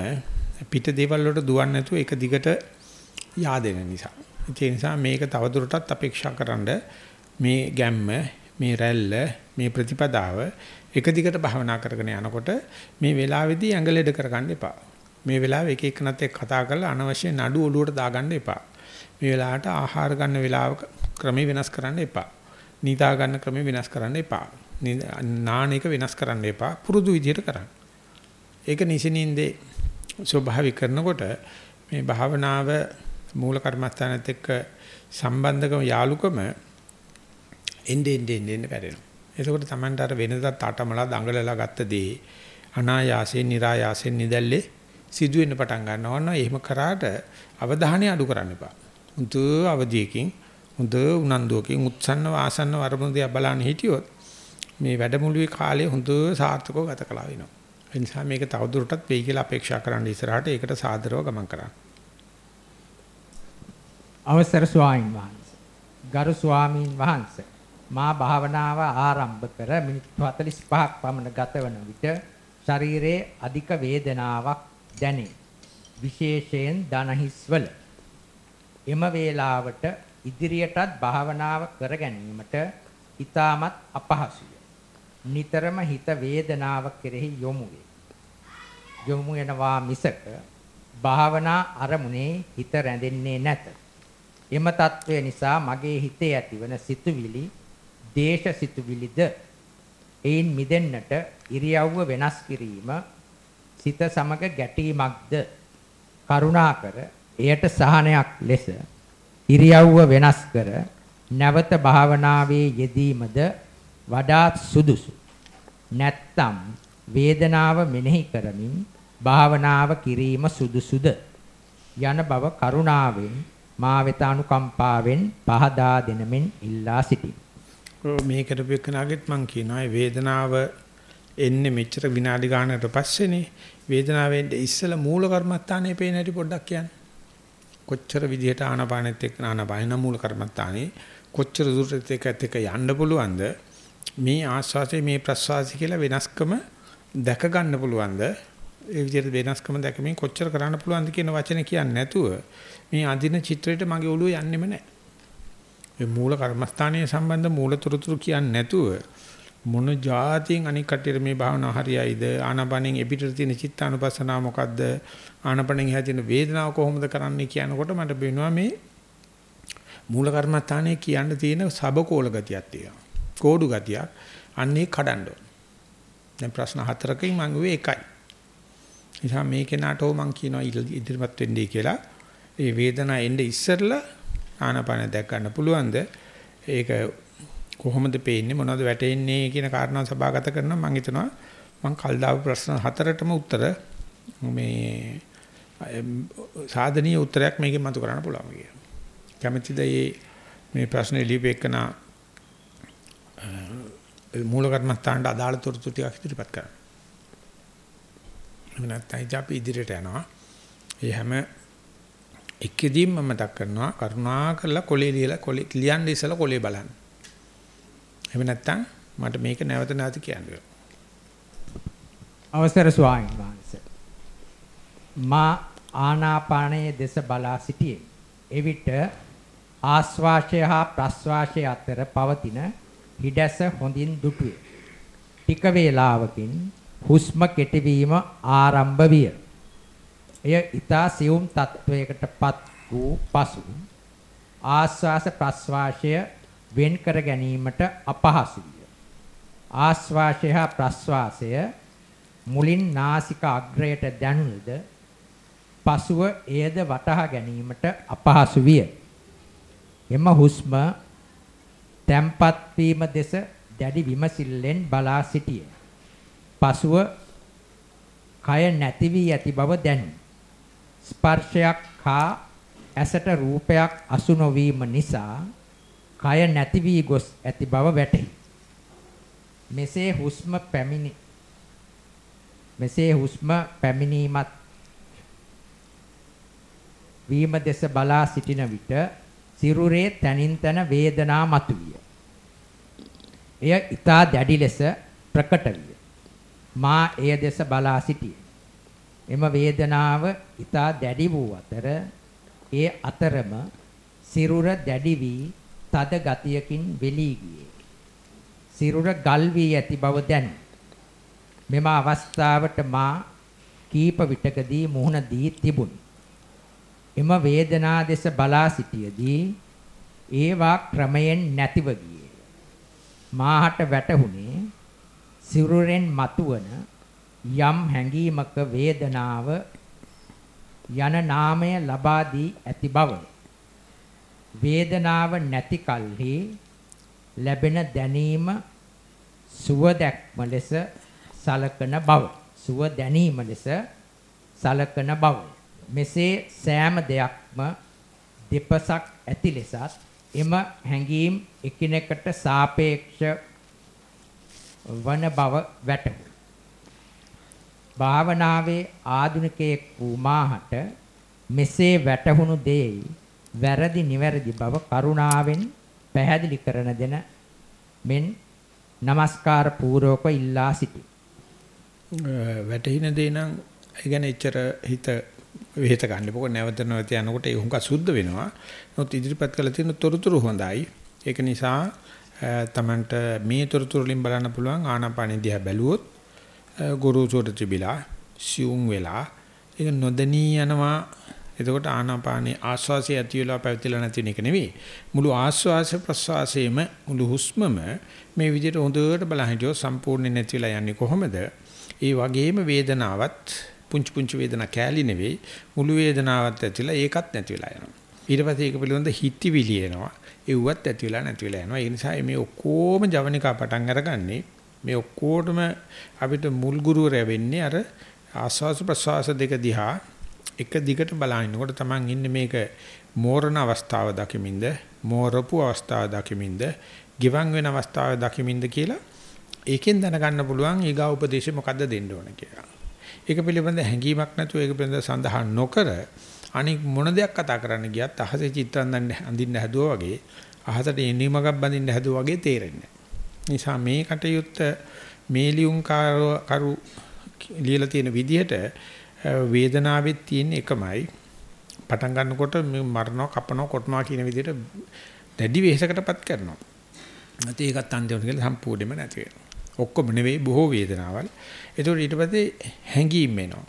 Speaker 1: පිට දේවල් වලට දුවන්නේ නැතුව එක දිගට yaadෙන නිසා. ඒ නිසා මේක තවදුරටත් අපේක්ෂා කරන්න මේ ගැම්ම මේ රැල්ල මේ ප්‍රතිපදාව එක දිගට භවනා කරගෙන යනකොට මේ වෙලාවේදී ඇඟ ලෙඩ කරගන්න එපා. මේ වෙලාවේ එක එකනත් එක්ක කතා කරලා අනවශ්‍ය නඩු ඔලුවට දාගන්න එපා. මේ වෙලාවට ආහාර ගන්න වෙලාවක ක්‍රම වෙනස් කරන්න එපා. නිදා ගන්න ක්‍රම වෙනස් කරන්න එපා. නාන එක වෙනස් කරන්න එපා. පුරුදු විදිහට කරන්න. ඒක නිසිනින්දේ ස්වභාවික කරනකොට මේ භාවනාව මූල කර්මස්ථානත් එක්ක සම්බන්ධකම යාලුකම එnde ende ende පැරෙනවා. එතකොට Tamanට අර වෙනදත් අටමලා දඟලලා ගත්ත දේ අනායාසයෙන් નિરાයාසයෙන් නිදැල්ලේ සිදු වෙන්න පටන් ගන්නවා නෝ එහෙම කරාට අවධානය අඩු කරන්න එපා. හුදු අවධියකින් හොඳ උනන්දුවකින් උත්සන්න වාසන්න වරමුණ දිහා බලන්න හිටියොත් මේ වැඩමුළුවේ කාලය හොඳ සාර්ථකව ගත කළා වෙනවා. ඒ නිසා මේක තවදුරටත් වෙයි කියලා අපේක්ෂා කරන්න ඉස්සරහට ඒකට සාදරව ගමන් කරන්න.
Speaker 2: අවසර ස්වාමීන් වහන්සේ. ගරු ස්වාමීන් වහන්සේ. මා භාවනාව ආරම්භ කර මිනිත්තු 45ක් පමණ ගතවන විට ශරීරයේ අධික වේදනාවක් දැනේ. විශේෂයෙන් දනහිස්වල. එම වේලාවට ඉදිරියටත් භාවනාව කර ගැනීමට ඊටමත් අපහසුය. නිතරම හිත වේදනාව කෙරෙහි යොමු වේ. යොමු වෙනවා මිසක භාවනා අරමුණේ හිත රැඳෙන්නේ නැත. එම తත්වය නිසා මගේ හිතේ ඇතිවන සිතුවිලි දේශ සිතුවිලිද එයින් මිදෙන්නට ඉරියව්ව වෙනස් කිරීම සිත සමග ගැටීමක්ද කරුණාකර එයට සහනයක් ලෙස ඉරියව්ව වෙනස් කර නැවත භාවනාවේ යෙදීමද වඩාත් සුදුසු නැත්තම් වේදනාව මෙනෙහි කරමින් භාවනාව කිරීම සුදුසුද යන බව කරුණාවෙන් මා වෙත අනුකම්පාවෙන් පහදා දෙනමින් ඉල්ලා සිටිමි.
Speaker 1: මේ කරපු එකනාගෙත් මං කියනවා වේදනාව එන්නේ මෙච්චර විනාඩි ගානකට පස්සේනේ වේදනාවෙන් ඉස්සලා මූල කර්මස්ථානේ පේන හැටි පොඩ්ඩක් කියන්න. කොච්චර විදිහට ආනාපානෙත් එක්ක ආනාපාන මූල කර්මස්ථානේ කොච්චර දුරට එකත් එක්ක යන්න පුළුවන්ද? මේ ආස්වාසේ මේ ප්‍රස්වාසය කියලා වෙනස්කම දැක ගන්න පුළුවන්ද? ඒ විදිහට වෙනස්කම දැකමින් කොච්චර කරන්න පුළුවන්ද කියන වචනේ කියන්නේ නැතුව මේ අදින චිත්‍රයට මගේ ඔළුව යන්නෙම නැහැ. මේ මූල කර්මස්ථානයේ සම්බන්ධ මූල තොරතුරු කියන්නේ නැතුව මොන જાතියෙන් අනික් කටියට මේ භාවනාව හරියයිද? ආනාපානෙන් එපිටට තියෙන චිත්තානුපස්සනාව මොකද්ද? ආනාපානෙන් එහා තියෙන වේදනාව කොහොමද කරන්නේ කියනකොට මට පේනවා මේ මූල කර්මස්ථානයේ කියන්න තියෙන සබකෝල ගතියක් තියෙනවා. කෝඩු ගතියක්. අන්නේ කඩන්න දැන් ප්‍රශ්න හතරකින් මම උවේ එකයි. නිසා මේ කෙනාටෝ මම කියනවා ඉදිරිපත් වෙන්නයි කියලා. ඒ වේදනාව එන්නේ ඉස්සරලා ආනාපාන දැක් ගන්න පුළුවන්ද? ඒක කොහොමද පේන්නේ? මොනවද වැටෙන්නේ කියන කාරණා සභාගත කරනවා. මම හිතනවා මම කල් දාපු ප්‍රශ්න හතරටම උත්තර මේ සාධනීය උත්තරයක් මේකෙන් මතු කරන්න පුළුවන් කියලා. කැමැතිද මේ මේ ප්‍රශ්නේ ලියපෙකන මූල කර්මස්ථානට අදාළ තොරතුරු ටිකක් ඉදිරිපත් කරන්න. එහෙම නැත්නම් අපි ඉදිරියට යනවා. ඒ හැම එකෙදීම මම මතක් කරනවා කරුණා කරලා කොලේ ලියලා කොලේ ලියන්න ඉස්සලා කොලේ බලන්න. එහෙම නැත්නම් මට මේක නැවත නැවත කියන්න
Speaker 2: අවසර ස්වාමීන් වහන්සේ. මා ආනාපානයේ දෙස බලා සිටියේ. එවිට ආශ්වාසය හා ප්‍රශ්වාසය අතර පවතින හිඩැස හොඳින් දුටුවේ. ටික වේලාවකින් හුස්ම කෙටිවීම ආරම්භ විය. එය ඊතා සියුම් තත්වයකටපත් වූ පසු ආශ්වාස ප්‍රශ්වාසය වෙන් කර ගැනීමට අපහසුය. ආශ්වාසය හා ප්‍රශ්වාසය මුලින් නාසික අග්‍රයට දැනුණද පසුව එයද වටහා ගැනීමට අපහසු විය. එම හුස්ම තැම්පත් වීම දෙස දැඩි විමසිල්ලෙන් බලා සිටියේ. පසුව කය නැති වී ඇති බව දැනුනි. ස්පර්ශයක් හා ඇසට රූපයක් අසු නොවීම නිසා කය නැති වී ගොස් ඇති බව වැටහි. මෙසේ හුස්ම පැමිණි මෙසේ හුස්ම පැමිණීමත් වීම දෙස බලා සිටින විට සිරුරේ තනින් තන වේදනා මතුවිය. එය ඊතා දැඩි ලෙස ප්‍රකට විය. මා එය දෙස බලා සිටියේ. එම වේදනාව ඊතා දැඩි වූ අතර ඒ අතරම සිරුර දැඩි වී තද ගතියකින් වෙලී ගියේ. සිරුර ගල් වී ඇති බව දැනේ. මෙම අවස්ථාවට මා කීප විටකදී මුහුණ දී තිබුණි. එම වේදනා දෙස බලා සිටියේදී ඒවා ක්‍රමයෙන් නැතිව ගියේ. මාහට වැටහුණේ සිරුරෙන් මතුවන යම් හැඟීමක වේදනාව යන නාමය ලබා දී ඇති බව. වේදනාව නැති කලෙහි ලැබෙන දැනීම සුව දැක්ම ලෙස සලකන බව. සුව දැනීම ලෙස සලකන බව. මෙසේ සෑම දෙයක්ම දෙපසක් ඇති ලෙසත් එම හැඟීම් එකිනෙකට සාපේක්ෂ වන බව වැටහුණා. භාවනාවේ ආධුනිකයෙක් වූ මාහට මෙසේ වැටහුණු දේ වැරදි නිවැරදි බව කරුණාවෙන් පැහැදිලි කරන දෙන මෙන් নমස්කාර පූර්වක ඉල්ලා සිටි.
Speaker 1: වැටහින දේ නම් ඒ කියන්නේ එච්චර හිත වෙහෙත ගන්න. පොක නැවත නැවත යනකොට ඒ හුඟක් සුද්ධ වෙනවා. නමුත් ඉදිරිපත් කළ තියෙන තොරතුරු හොඳයි. ඒක නිසා තමන්ට මේ තොරතුරු වලින් බලන්න පුළුවන්. ආනාපානෙ දිහා බැලුවොත් ගුරුසුට තිබිලා සියුම් වෙලා ඒක නොදෙනී යනවා. එතකොට ආනාපානේ ආස්වාසය ඇති වෙලා පැවතිලා නැති එක නෙවෙයි. මුළු ආස්වාස ප්‍රස්වාසයේම මුළු හුස්මම මේ විදිහට හොඳට බලන් හිටියොත් සම්පූර්ණ නැති වෙලා යන්නේ කොහොමද? ඒ වගේම වේදනාවත් පුංචි පුංචි වේදනා කෑලි නෙවෙයි මුළු වේදනාවත් ඇතිලා ඒකත් නැති වෙලා යනවා ඊට පස්සේ ඒක පිළිබඳ හිතවිලි එනවා ඒවත් ඇති වෙලා නැති වෙලා යනවා ඒ නිසා මේ ඔක්කොම ජවනිකා පටන් අරගන්නේ මේ ඔක්කොටම අපිට මුල් ගුරුවරයා වෙන්නේ අර ආස්වාස ප්‍රසවාස දෙක දිහා එක දිගට බලනකොට තමන් ඉන්නේ මේක මෝරණ අවස්ථාව දකිමින්ද මෝරපු අවස්ථාව දකිමින්ද ගිවන් වෙන අවස්ථාව දකිමින්ද කියලා ඒකෙන් දැනගන්න පුළුවන් ඊගා උපදේශය මොකද්ද දෙන්න ඕන කියලා. ඒක පිළිබඳ හැඟීමක් නැතුව ඒක පිළිබඳ සඳහන් නොකර අනික මොන දෙයක් කතා කරන්න ගියත් අහසේ චිත්‍රයන් අඳින්න හැදුවා වගේ අහසට එන්නීමක් බඳින්න හැදුවා වගේ තේරෙන්නේ නිසා මේ කටයුත්ත මේ ලියුම් කරු ලියලා තියෙන විදිහට වේදනාවෙත් තියෙන එකමයි පටන් ගන්නකොට මේ මරනවා කපනවා කොටනවා කියන විදිහට දැඩි වෙහෙසකටපත් කරනවා. නැත්නම් ඒකත් අන්තිමට කියලා සම්පූර්ණයෙන්ම නැති වෙනවා. ඔක්කොම නෙවෙයි බොහෝ වේදනාවල්. ඒතකොට ඊට පස්සේ හැංගීම් එනවා.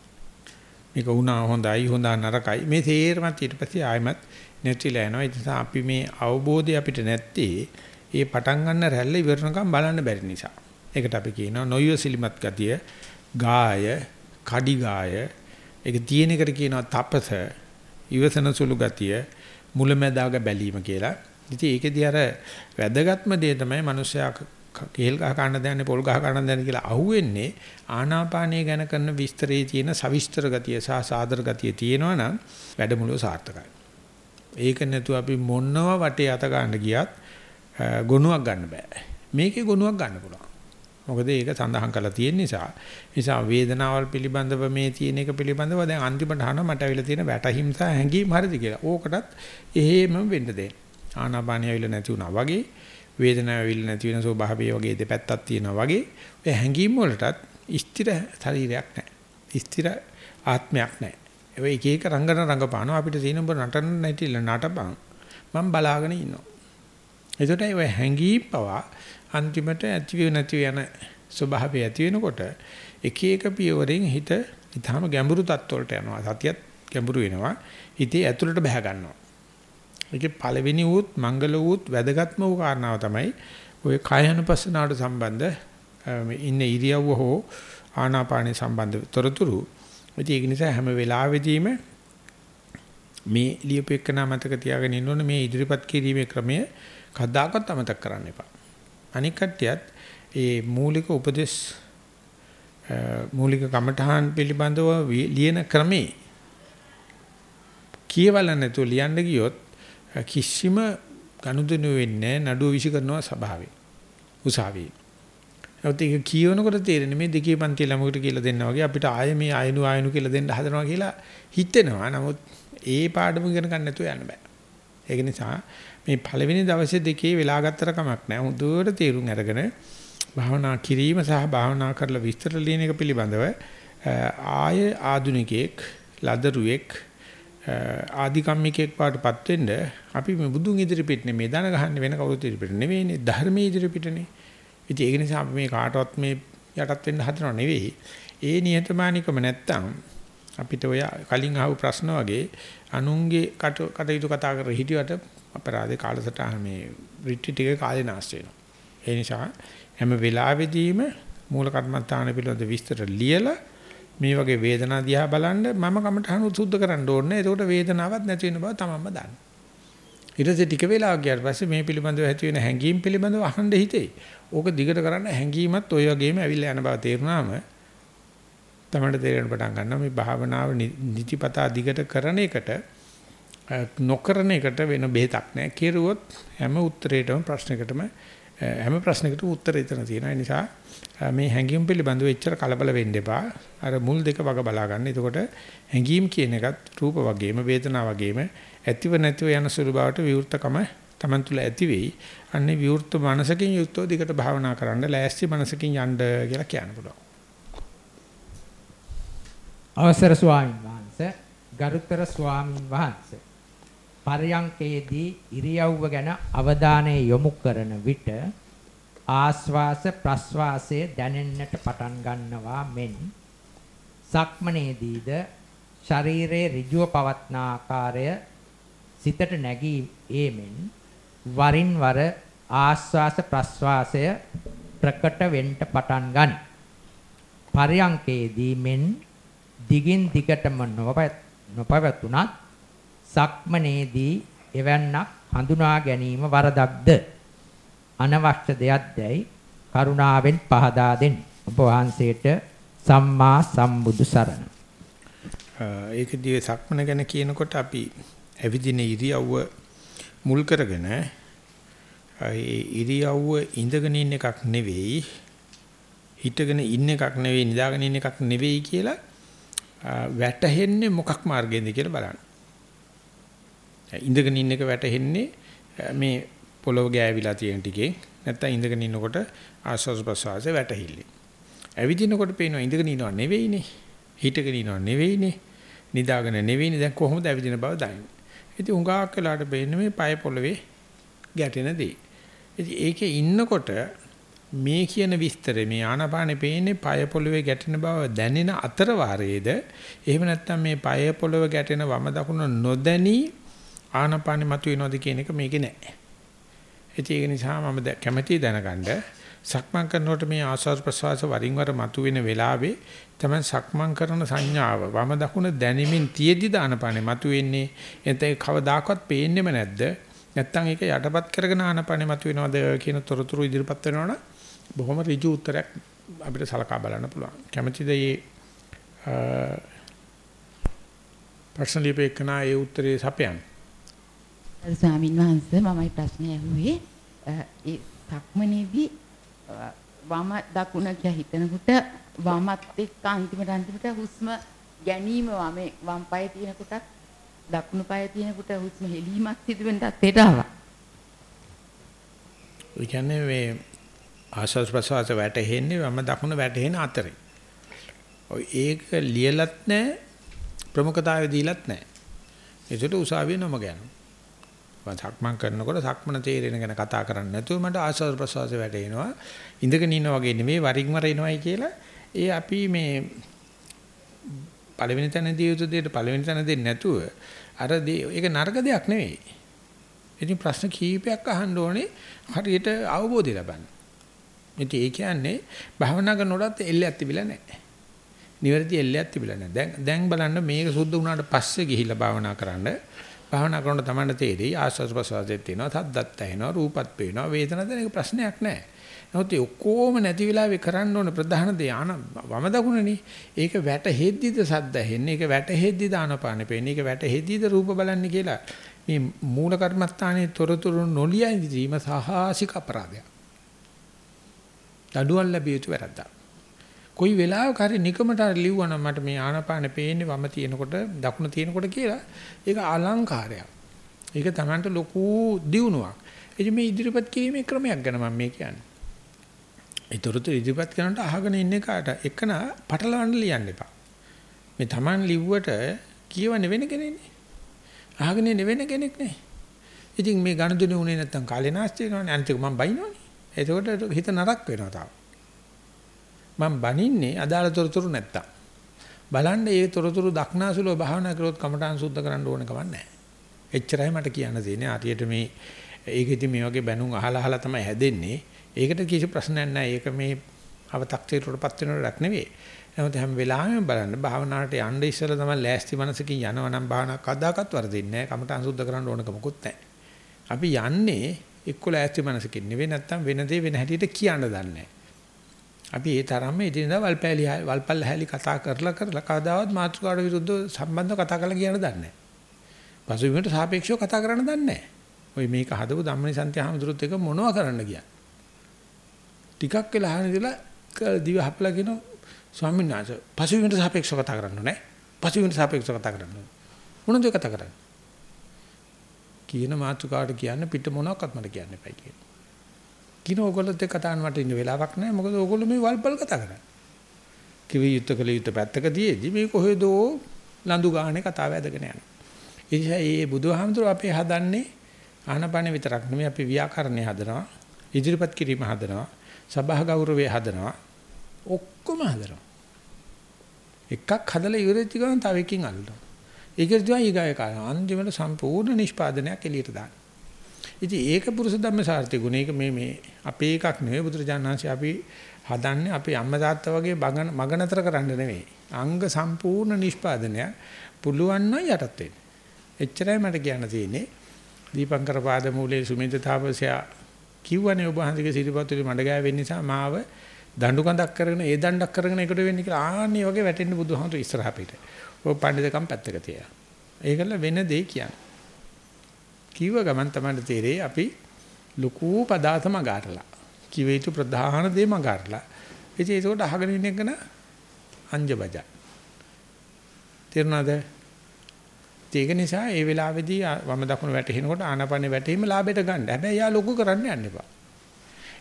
Speaker 1: මේක වුණා හොඳයි හොඳා නරකයි. මේ තේරමත් ඊට පස්සේ ආයමත් නැතිලා යනවා. ඒ නිසා අපි මේ අවබෝධය අපිට නැත්තේ ඒ පටන් ගන්න රැල්ල ඉවරනකම් බලන්න බැරි නිසා. ඒකට අපි කියනවා නොයොසිලිමත් ගතිය, ගාය, කඩි ගාය. ඒක තියෙන එකට කියනවා තපස, ඉවසන සුළු ගතිය, මුලැමැදාග බැලීම කියලා. ඉතින් ඒකෙදී අර වැදගත්ම දේ තමයි මිනිස්සයා කේල් ගහ ගන්න දන්නේ පොල් ගහ ගන්න දන්නේ කියලා අහුවෙන්නේ ආනාපානය ගැන කරන විස්තරයේ තියෙන සවිස්තර ගතිය සහ සාදර ගතිය තියෙනවා නම් වැඩමුළුව සාර්ථකයි. ඒක නැතුව අපි මොනව වටේ අත ගන්න ගියත් ගුණයක් ගන්න බෑ. මේකේ ගුණයක් ගන්න පුළුවන්. මොකද ඒක සඳහන් කරලා තියෙන නිසා. නිසා වේදනාවල් පිළිබඳව මේ තියෙන එක පිළිබඳව දැන් අන්තිමට අහන මට අවිලා තියෙන වැටහිම්සා හැංගීම් හරිද කියලා. ඕකටත් එහෙම වෙන්න දෙන්න. ආනාපානිය අවිලා නැති වුණා වගේ වේදනාව අවිලා නැති වෙන ස්වභාවය වගේ දෙපැත්තක් තියෙනවා වගේ ඔය හැංගීම් වලටත් ස්ථිර ශරීරයක් නැහැ. ස්ථිර ආත්මයක් නැහැ. ඒ එක එක රංගන රංගපානවා අපිට තියෙන ඔබ නටන නැටිල නටපන් මම බලාගෙන ඉන්නවා. එතකොට ඒ හැංගීම් පවා අන්තිමට ඇති වෙ නැති යන ස්වභාවය ඇති වෙනකොට එක එක පියවරෙන් හිත ඊටාම ගැඹුරු තත්ත්වවලට යනවා. සතියත් ගැඹුරු වෙනවා. හිතේ ඇතුළට බහ ගන්නවා. ඒකේ පළවෙනි උත් මංගල උත් වැදගත්ම වූ කාරණාව තමයි ඔය කායानुපස්සනාවට සම්බන්ධ මේ ඉන්න ඉරියව්ව හෝ ආනාපාන සම්බන්ධ තොරතුරු. ඒක නිසා හැම වෙලාවෙදීම මේ ලියපෙකන මතක තියාගෙන ඉන්න ඕනේ මේ ඉදිරිපත් කිරීමේ ක්‍රමය කවදාකවත් අමතක කරන්න එපා. අනික් කට්ටියත් ඒ මූලික උපදේශ මූලික කමඨහන් පිළිබඳව ලියන ක්‍රමේ කියවල නැතුව ලියන්න ගියොත් කිසිම ගනුදෙනු වෙන්නේ නඩුව විසි කරනවා සභාවේ. උසාවියේ. ඒත් ඒක කියවනකොට තේරෙන්නේ මේ දෙකේ පන්ති ළමකට කියලා දෙන්නා වගේ අපිට ආයෙ මේ ආයනු ආයනු කියලා දෙන්න හදනවා කියලා හිතෙනවා. නමුත් ඒ පාඩම ඉගෙන ගන්න නැතුව යන්න බෑ. ඒක නිසා මේ පළවෙනි දවසේ දෙකේ වෙලා ගත්තට කමක් නැහැ. හුදුවට තේරුම් අරගෙන භාවනා කිරීම සහ භාවනා කරලා විස්තර ලියන එක පිළිබඳව ආය ආදුනිකයෙක් ලදරුවෙක් ආධිකම්මිකයෙක් පාටපත් වෙන්න අපි මේ බුදුන් ඉදිරිපිට නෙමෙයි දන ගහන්නේ වෙන කවුරුත් ඉදිරිපිට නෙවෙයිනේ ධර්මයේ ඉදිරිපිටනේ. ඉතින් ඒක නිසා අපි මේ කාටවත් මේ යටත් වෙන්න හදනව නෙවෙයි. ඒ නියතමානිකම නැත්තම් අපිට ඔය කලින් අහපු ප්‍රශ්න වගේ අනුන්ගේ කටයුතු කතා කර හිටියට අපරාධේ කාලසටහන මේ රිට්‍රීට් එකේ කාලේ නාස්ති වෙනවා. ඒ නිසා හැම වෙලාවෙදීම මූල කර්මත්තාන පිළිබඳ විස්තර ලියලා මේ වගේ වේදනා දිහා බලන්න මම කමටහන සුද්ධ කරන්න ඕනේ. එතකොට වේදනාවක් නැති වෙන බව තමන්ම දන්න. ඊට පස්සේ ටික වෙලාවක් ගියාට පස්සේ මේ පිළිබඳව ඇති වෙන හැඟීම් පිළිබඳව අහන්න හිතේ. ඕක දිගට කරන්න හැඟීමත් ওই වගේම ඇවිල්ලා යන බව තේරුණාම තමයි තේරෙන්න පටන් ගන්නවා මේ භාවනාව නිතිපතා දිගට කරන එකට නොකරන එකට වෙන බෙහෙතක් නැහැ. කෙරුවොත් හැම උත්තරේටම ප්‍රශ්නයකටම හැම ප්‍රශ්නයකටම උත්තර එතන තියෙනවා. ඒ නිසා මේ හැඟීම් පිළිබඳව එච්චර කලබල වෙන්න එපා. අර මුල් දෙක වග බලා ගන්න. එතකොට හැඟීම් කියන එකත් රූප වගේම වේදනා වගේම ඇතිව නැතිව යන සුළු බවට විවෘතකම Taman තුල ඇති වෙයි. අන්නේ විවෘත මනසකින් යුක්තව දිගට භාවනා කරන්න ලෑස්ති මනසකින් යන්න කියලා කියන්න පුළුවන්.
Speaker 2: අවසර ස්වාමීන් වහන්සේ ගරුතර ස්වාමීන් වහන්සේ පරයන්කේදී ඉරියව්ව ගැන අවධානය යොමු කරන විට ආස්වාස ප්‍රස්වාසයේ දැනෙන්නට පටන් ගන්නවා මෙන් සක්මනේදීද ශරීරයේ ඍජුව පවත්න ආකාරය සිතට නැගී ඒමෙන් වරින් වර ආස්වාස ප්‍රස්වාසය ප්‍රකට වෙන්න පටන් ගනී. පරයන්කේදී මෙන් දිගින් දිගටම නොපවතුනත් සක්මනේදී එවන්නක් හඳුනා ගැනීම වරදක්ද අනවශ්‍ය දෙයක්දයි කරුණාවෙන් පහදා දෙන්න. ඔබ වහන්සේට සම්මා සම්බුදු සරණ.
Speaker 1: ඒකදී සක්මන ගැන කියනකොට අපි ඇවිදින ඉරියව්ව මුල් කරගෙන ඒ ඉරියව්ව ඉඳගෙන ඉන්න එකක් නෙවෙයි හිටගෙන ඉන්න එකක් නෙවෙයි නිදාගෙන ඉන්න එකක් නෙවෙයි කියලා වැටහෙන්නේ මොකක් මාර්ගයෙන්ද කියලා බලන්න. ඉඳගෙන ඉන්න එක වැටහෙන්නේ මේ පොළොව ගෑවිලා තියෙන ටිකේ නැත්තම් ඉඳගෙන ඉන්නකොට ආස්වාද ප්‍රසවාසය වැටහිල්ලේ. ඇවිදිනකොට පේනවා ඉඳගෙන ඉනව නෙවෙයිනේ. හිටගෙන ඉනව නෙවෙයිනේ. නිදාගෙන නෙවෙයිනේ. දැන් කොහොමද ඇවිදින බව දන්නේ. ඉතින් උඟාක් වෙලාට පේන්නේ මේ පය පොළවේ ගැටෙන දේ. ඉතින් ඒකේ ඉන්නකොට මේ කියන විස්තරේ මේ ආනාපානේ පේන්නේ පය පොළවේ ගැටෙන බව දැනෙන අතර වාරයේද එහෙම නැත්නම් මේ පය පොළව ගැටෙන වම දකුණ නොදැනී ආනාපානේ මතුවෙනවද කියන එක මේකේ නැහැ. ඒක නිසා මම කැමැති දැනගන්න. සක්මන් කරනකොට මේ ආස්වාද ප්‍රසවාස වරින් වර මතුවෙන වෙලාවේ තමයි සක්මන් කරන සංඥාව. වම දකුණ දැනෙමින් තියෙද්දි දානපනේ මතුවෙන්නේ. එතන කවදාකවත් පේන්නේම නැද්ද? නැත්තම් ඒක යටපත් කරගෙන ආනපනේ මතුවෙනවද කියන තොරතුරු ඉදිරිපත් වෙනවනම් බොහොම ඍජු උත්තරයක් අපිට සලකා බලන්න පුළුවන්. කැමැතිද මේ පර්සනලි පෙකනා ඒ උත්තරේ සපයන්නේ?
Speaker 3: ස්වාමින් වහන්සේ මමයි ප්‍රශ්නේ ඇහුවේ ඒ සක්මනේදී වම දකුණ කියලා හිතනකොට වමත් එක්ක අන්තිමට අන්තිමට හුස්ම ගැනීම වමේ වම් පායේ තියෙන කොටත් දකුණු පායේ තියෙන කොට හුස්ම හෙලීමක් සිදුවෙන තත්ත්වයට ආවා.
Speaker 1: ඒ කියන්නේ මේ ආශස් ප්‍රසවාස වැටෙන්නේ වම දකුණ වැටෙන අතරේ. ඔය ඒක ලියලත් නැහැ ප්‍රමුඛතාවය දීලත් නැහැ. ඒකට උසාවිය නොම ගන්නවා. සක්මන් කරනකොට සක්මන තේරෙන ගැන කතා කරන්නේ නැතුව මට ආස්වාද ප්‍රසවාස වැටෙනවා. ඉඳගෙන ඉන්න වගේ නෙමෙයි වරින් වර එනවයි කියලා. ඒ අපි මේ පළවෙනි තැනදී යුතු දෙයට පළවෙනි තැන දෙන්නේ නැතුව අර ඒක නරක දෙයක් නෙවෙයි. ඉතින් ප්‍රශ්න කීපයක් අහන්න ඕනේ හරියට අවබෝධය ලබන්න. ඉතින් ඒ කියන්නේ භාවනා කරනකොටත් එල්ලයක් තිබිලා නැහැ. නිවැරදි එල්ලයක් තිබිලා නැහැ. දැන් දැන් බලන්න මේක සුද්ධ වුණාට පස්සේ ගිහිල්ලා භාවනා කරන්න. භාවනා කරනකොට තමයි තේරෙයි ආස්වාද ප්‍රසවාසෙත් තියෙනවා, තද්දත් ඇහෙනවා, රූපත් පේනවා, වේදනත් දැන එක ප්‍රශ්නයක් නැහැ. නමුත් ඒ ඔක්කොම නැති වෙලාවේ කරන්න ඕන ප්‍රධාන දේ ආන වම දකුණනේ. ඒක වැටෙද්දිද සද්ද ඇහෙන්නේ, ඒක වැටෙද්දිද ආනපාන පේන්නේ, ඒක වැටෙද්දිද රූප බලන්නේ කියලා මේ මූල කර්මස්ථානයේ තොරතුරු නොලිය ඉඳීම සාහසික අපරාධයක්. දඩුවම් ලැබිය යුතු වැරද්දක්. කොයි වෙලාවක හරි නිකමට හරි ලිව්වනම් මට මේ ආනපාන පේන්නේ වම තියෙනකොට දකුණ තියෙනකොට කියලා ඒක අලංකාරයක්. ඒක Tamanට ලොකු දියුණුවක්. එදි මේ ඉදිරිපත් කිරීමේ ක්‍රමයක් ගැන මම මේ කියන්නේ. ඒතරතු ඉදිරිපත් කරනට අහගෙන ඉන්න එකට එකන පටලවන්න ලියන්න එපා. මේ Taman ලිව්වට කියවන්නේ වෙන කෙනෙක්නේ. අහගෙන ඉන්න වෙන කෙනෙක් නේ. ඉතින් මේ ගණදුනේ උනේ නැත්තම් කාලේ නාස්ති වෙනවනේ අනිත් එක මම බයිනවනේ. එතකොට හිත නරක වෙනවා තාම. මම බනින්නේ අදාළ තොරතුරු නැත්තම්. බලන්න මේ තොරතුරු දක්නාසුලව භාවනා කරොත් කමඨාන් සුද්ධ කරන්න ඕන කම නැහැ. එච්චරයි මට කියන්න තියෙන්නේ. හරියට මේ ඒක ඉතින් මේ වගේ බැනුම් අහලා අහලා තමයි හැදෙන්නේ. ඒකට කිසි ප්‍රශ්නයක් නැහැ. ඒක මේ අව탁සීරටපත් වෙන වැඩක් නෙවෙයි. නමුත් හැම වෙලාවෙම බලන්න භාවනාවට යන්න ඉස්සෙල්ලා තමයි ලෑස්ති මනසකින් යනවා නම් භාවනා කදාකත් වරදින්නේ නැහැ. කමඨාන් සුද්ධ කරන්න ඕනකමකුත් නැහැ. අපි යන්නේ එක්ක ලෑස්ති මනසකින් නෙවෙයි නැත්තම් වෙන දේ වෙන හැටියට කියන්න දන්නේ අපි ඒ තරම්ම ඉදිරියදා වල්පැලි වල්පල් හැලි කතා කරලා කරලා කවදාවත් මාතෘකාවට විරුද්ධව සම්බන්ධව කතා කරලා කියන්න දන්නේ නැහැ. පසුබිමට සාපේක්ෂව කතා කරන්න දන්නේ නැහැ. ඔය මේක හදපු ධම්මනිසන්ති ආමඳුරුත් එක මොනව කරන්න ගියා. ටිකක් වෙලා අහන ඉඳලා දිව හපලා කියන ස්වාමීන් වහන්සේ පසුබිමට සාපේක්ෂව කතා කරන්න ඕනේ. පසුබිමට සාපේක්ෂව කතා කරන්න ඕනේ. මොනවද කතා කරන්නේ? කියන මාතෘකාවට කියන්න පිට මොනවක්වත් මට කියන්න එපයි කියන. කින ඕගොල්ලොත් එක්ක කතා කරන්න මට ඉන්න වෙලාවක් නැහැ. මොකද ඕගොල්ලෝ මේ වල්පල් කතා කරන්නේ. කිවි යුත්ත කළ යුත්ත පැත්තකදීදී මේ කොහෙදෝ ලඳු ගානේ කතාව ඇදගෙන යනවා. ඒ නිසා මේ බුදුහාමුදුරුව අපේ හදන්නේ ආනපන විතරක් නෙමෙයි අපි ව්‍යාකරණය හදනවා. ඉදිරිපත් කිරීම හදනවා. සභා ගෞරවය හදනවා. ඔක්කොම හදනවා. එකක් හදලා ඉවරෙච්ච ගමන් තව එකකින් අල්ලනවා. ඒකට තමයි ඊගාය කාලය අන්තිමට සම්පූර්ණ නිෂ්පාදනයක් එළියට දාන්න. ඉතින් ඒක පුරුෂ ධම්ම සාර්ථි ගුණ. ඒක මේ මේ අපේ එකක් නෙවෙයි බුදුරජාණන්සේ අපි හදන්නේ අපේ අම්මා තාත්තා වගේ මග නතර කරන්න නෙවෙයි. අංග සම්පූර්ණ නිෂ්පාදනය පුළුවන් නම් යටත් වෙන්න. එච්චරයි මට කියන්න තියෙන්නේ. දීපංකර පාදමූලයේ සුමේද තාපසයා කිව්වනේ ඔබ හන්දිගේ සිරිපතුලි මඩ ගෑවෙන්න නිසා මාව දඬු කඳක් කරගෙන ඒ දණ්ඩක් කරගෙන එකට වෙන්නේ කියලා ආන්නේ වගේ වැටෙන්න බුදුහාමුදුරු ඉස්සරහ පිට. ඔය පඬිදකම් පැත්තක තියා. ඒකල වෙන දෙය කියන්නේ. කිව්ව ගමන් තමයි තේරෙයි අපි ලুকু පදාතම ගාටලා. කිව යුතු ප්‍රධාන දේ මගාරලා. ඉතින් ඒකට අහගෙන ඉන්න එක න අංජබජ. තේරුණාද? ඒක නිසා ඒ වෙලාවේදී වම දකුණ වැටෙනකොට ආනාපානේ වැටීම ලාභයට ගන්න. හැබැයි යා ලොකු කරන්න යන්න එපා.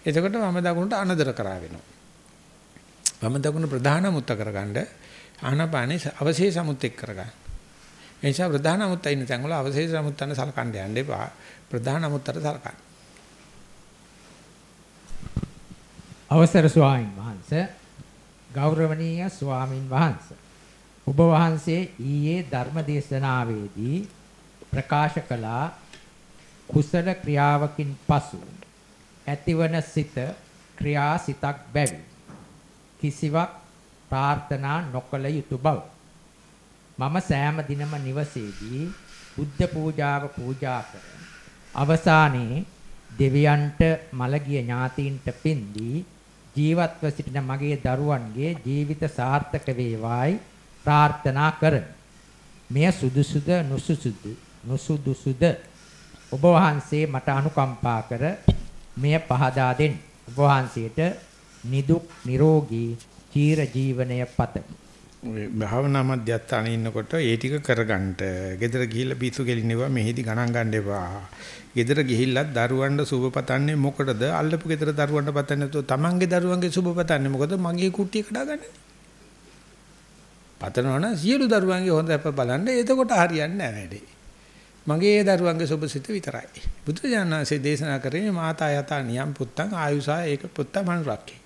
Speaker 1: එතකොට වම දකුණට අනදර කරා වෙනවා. වම දකුණ ප්‍රධාන මුත්ත කරගන්න ආනාපානේ අවශේෂ සමුත් එක් කරගන්න. ඒ නිසා ප්‍රධාන මුත්ත ඉන්න තැන් වල අවශේෂ සමුත්තන සලකන්න යන්න එපා. ප්‍රධාන මුත්තට සලකන්න.
Speaker 2: අවසර ස්වාමින් වහන්සේ ගෞරවනීය ස්වාමින් වහන්සේ ඔබ වහන්සේ ඊයේ ධර්ම දේශනාවේදී ප්‍රකාශ කළා කුසල ක්‍රියාවකින් පසු ඇතිවන සිත ක්‍රියා සිතක් බැවි කිසිවක් ප්‍රාර්ථනා නොකළ යුතු බව මම සෑම දිනම නිවසේදී බුද්ධ පූජාව පූජා කර අවසානයේ දෙවියන්ට මළගිය ඥාතීන්ට පින්දී ජීවත්ව සිටින මගේ දරුවන්ගේ ජීවිත සාර්ථක වේවායි ප්‍රාර්ථනා කරමි. මෙය සුදුසුද නුසුසුද නුසුදුසුද ඔබ වහන්සේ මට අනුකම්පා කර මෙය පහදා දෙන්න. ඔබ වහන්සේට නිදුක් නිරෝගී චීර ජීවනය පතමි.
Speaker 1: ඔය භාවනා මධ්‍යස්ථානේ ඉන්නකොට ඒ ටික කරගන්න. ගෙදර ගිහිල්ලා පිස්සු කෙලින්නවා මෙහෙදි ගණන් ගන්න එපා. ගෙදර ගිහිල්ලත් දරුවන්ට සුබ පතන්නේ මොකටද? අල්ලපු ගෙදර දරුවන්ට පතන්නේ නැතුව තමන්ගේ දරුවන්ගේ සුබ පතන්නේ මොකද? මගේ කුට්ටිය කඩාගන්නේ. පතනවනම් සියලු දරුවන්ගේ හොඳ අප බලන්න එතකොට හරියන්නේ නැහැ වැඩේ. මගේ දරුවන්ගේ සුබසිත විතරයි. බුදුජානනාංශයේ දේශනා කරේ මාතා යතා නියම් පුත්තං ආයුසා ඒක පුත්ත මනුරක්කේ.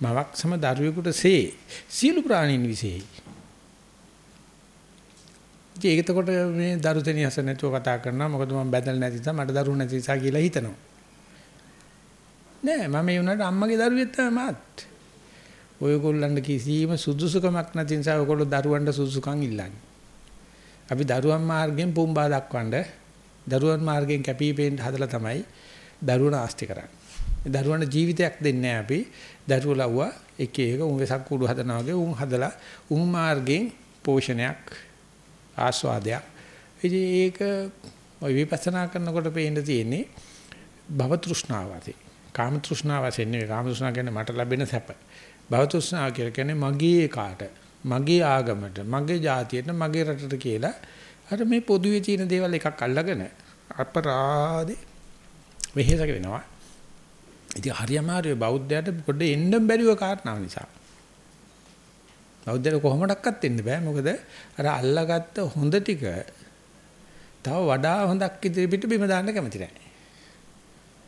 Speaker 1: මවක් සම දරුවෙකුට සේ සියලු ප්‍රාණීන් විසෙයි. ඒක එතකොට මේ දරු දෙනියස නැතුව කතා කරනවා මොකද මම බැදල් නැති නිසා මට දරුවෝ නැති නිසා කියලා හිතනවා. නෑ මම ඒ උනාට අම්මගේ දරුවෙක් තමයි මාත්. ඔයගොල්ලන්ට කිසිම සුදුසුකමක් නැති නිසා ඔයගොල්ලෝ දරුවන්ට සුදුසුකම් ඉල්ලන්නේ. අපි දරුවන් මාර්ගයෙන් පුම්බා දක්වන්න දරුවන් මාර්ගයෙන් කැපිපෙන්න හදලා තමයි දරුවන ආස්ති කරන්නේ. දරුවන්ට ජීවිතයක් දෙන්නේ අපි. දරුවෝ ලව්වා එක එක උන් වෙසක් කුඩු හදනවා වගේ උන් හදලා උන් මාර්ගයෙන් පෝෂණයක් ආස්වාදයක්. ඉතින් ඒක ඔය විපස්සනා කරනකොට පේන්න තියෙන්නේ භව තෘෂ්ණාව ඇති. කාම තෘෂ්ණාව වශයෙන් නෙවෙයි කාම තෘෂ්ණාව කියන්නේ මට ලැබෙන සැප. භව තෘෂ්ණාව කියන්නේ මගේ කාට, මගේ ආගමට, මගේ ජාතියට, මගේ රටට කියලා අර මේ පොදුවේ තියෙන දේවල් එකක් අල්ලගෙන අපරාධේ වෙහෙසක වෙනවා. ඉතින් හරි අමාරුයි බෞද්ධයට පොඩ්ඩ එන්න බැරිව කාරණාව නිසා. බෞද්ධයට කොහොමඩක්වත් එන්න බෑ. මොකද අර අල්ලාගත්ත හොඳ ටික තව වඩා හොඳක් ඉදිරියට බිම දාන්න කැමති නැහැ.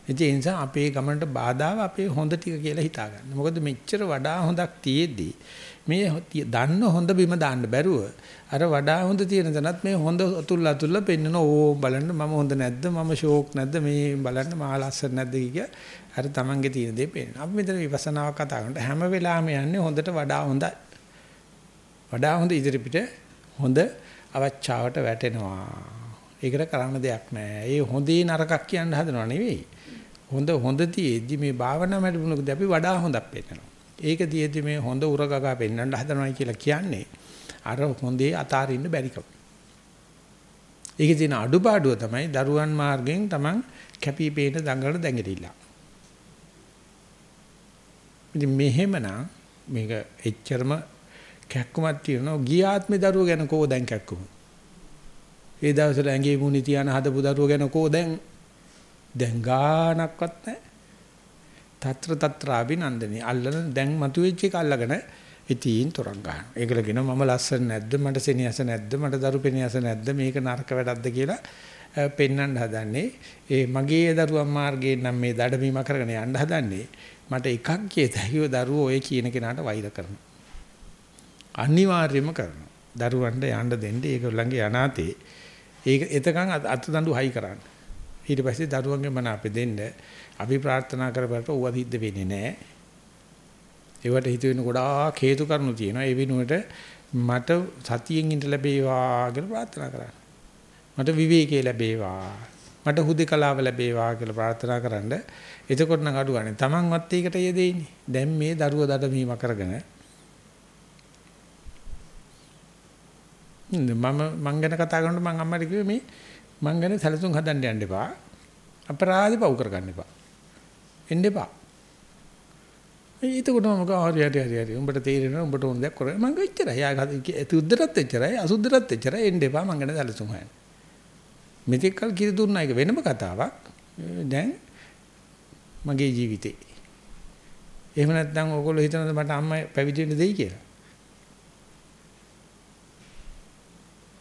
Speaker 1: ඒ නිසා අපේ ගමනට බාධාව අපේ හොඳ ටික කියලා හිතා ගන්න. මොකද මෙච්චර වඩා හොඳක් තියේදී මේ දන්න හොඳ බිම දාන්න බැරුව අර වඩා හොඳ තියෙන තැනත් මේ හොඳ අතුල් අතුල්ල පෙන්නන ඕ බලන්න මම හොඳ නැද්ද මම ෂෝක් නැද්ද මේ බලන්න මා ලස්සන නැද්ද කිය අර තමන්ගේ තියෙන දේ පේන. අපි මෙතන විපස්සනාවක් කතා කරනකොට හැම වෙලාවෙම යන්නේ හොඳට වඩා හොඳයි. වඩා හොඳ ඉදිරිපිට හොඳ අවචාවට වැටෙනවා. ඒකට කරන්න දෙයක් නැහැ. ඒ හොඳේ නරකක් කියන්න හදනව නෙවෙයි. හොඳ හොඳ තියේදි මේ භාවනා වැඩමුළුකදී අපි වඩා හොඳක් පෙන්නනවා. ඒක තියේදි මේ හොඳ උරගගා පෙන්වන්න හදනවයි කියලා කියන්නේ අර හොඳේ අතාරින්න බැරිකම. ඒකේ තියෙන අඩුපාඩුව තමයි දරුවන් මාර්ගයෙන් Taman කැපී පේන දඟලන දැඟලිලා. ඉතින් මෙහෙමනම් මේක එච්චරම කැක්කුමක් තියෙනවා ගිය ආත්මේ දරුවෝ ගැන කෝ දැන් කැක්කුම. ඒ දවස්වල ඇඟේ මුනි තියන හදපු දරුවෝ ගැන කෝ දැන් දැන් ගානක්වත් නැහැ. తත්‍ර తත්‍ර අභිනන්දනී අල්ලන දැන් මතුවෙච්ච එක අල්ලගෙන ඉතින් තරංග ගන්න. ඒකල කියන මම ලස්සන නැද්ද මට සෙනෙහස නැද්ද මට දරු පෙනෙහස නැද්ද මේක නරක වැඩක්ද කියලා පෙන්වන්න හදන්නේ. ඒ මගේ දරුවන් මාර්ගයෙන් නම් මේ දඩමීම කරගෙන යන්න හදන්නේ. මට එකක් කියතයිව දරුවෝ ඔය කියන කෙනාට වෛර කරනවා. අනිවාර්යයෙන්ම කරනවා. දරුවන්ට යන්න දෙන්න ඒගොල්ලන්ගේ අනාතේ ඒක එතකන් අත දඬු හයි කරන්න. ඊට පස්සේ දරුවන්ගේ මන අපේ දෙන්න අපි ප්‍රාර්ථනා කරපුවට ඌව සිද්ධ වෙන්නේ නැහැ. ඒවට හිත වෙන ගොඩාක් හේතු කාරණු තියෙනවා. ඒ වෙනුවට මට සතියෙන් ඉඳ ලැබේවා කියලා ප්‍රාර්ථනා කරන්න. මට විවේකී ලැබේවා. මට හුදේකලාව ලැබේවා කියලා ප්‍රාර්ථනා කරන්න. එතකොට නම් අඩු ගන්න. Tamanවත් ඒකට යෙදෙන්නේ. දැන් මේ දරුව දඩමීම කරගෙන මම මං ගැන කතා කරනකොට මං අම්මට කිව්වේ මේ මං ගැන සැලසුම් හදන්න යන්න එපා. අපරාධි පව් කරගන්න එපා. එන්න එපා. ඒතකොට මම ගා හරි හරි හරි හරි උඹට තේරෙනවා උඹට ඕන දෙයක් කරා මං එච්චරයි යා උද්දටත් එච්චරයි අසුද්දටත් එච්චරයි එන්න එපා මං ගැන සැලසුම් හොයන්න මෙතෙක් කල් කිරි දුන්නා එක වෙනම කතාවක් දැන් මගේ ජීවිතේ එහෙම නැත්නම් ඕගොල්ලෝ හිතනද මට අම්මා පැවිදි වෙන්න දෙයි කියලා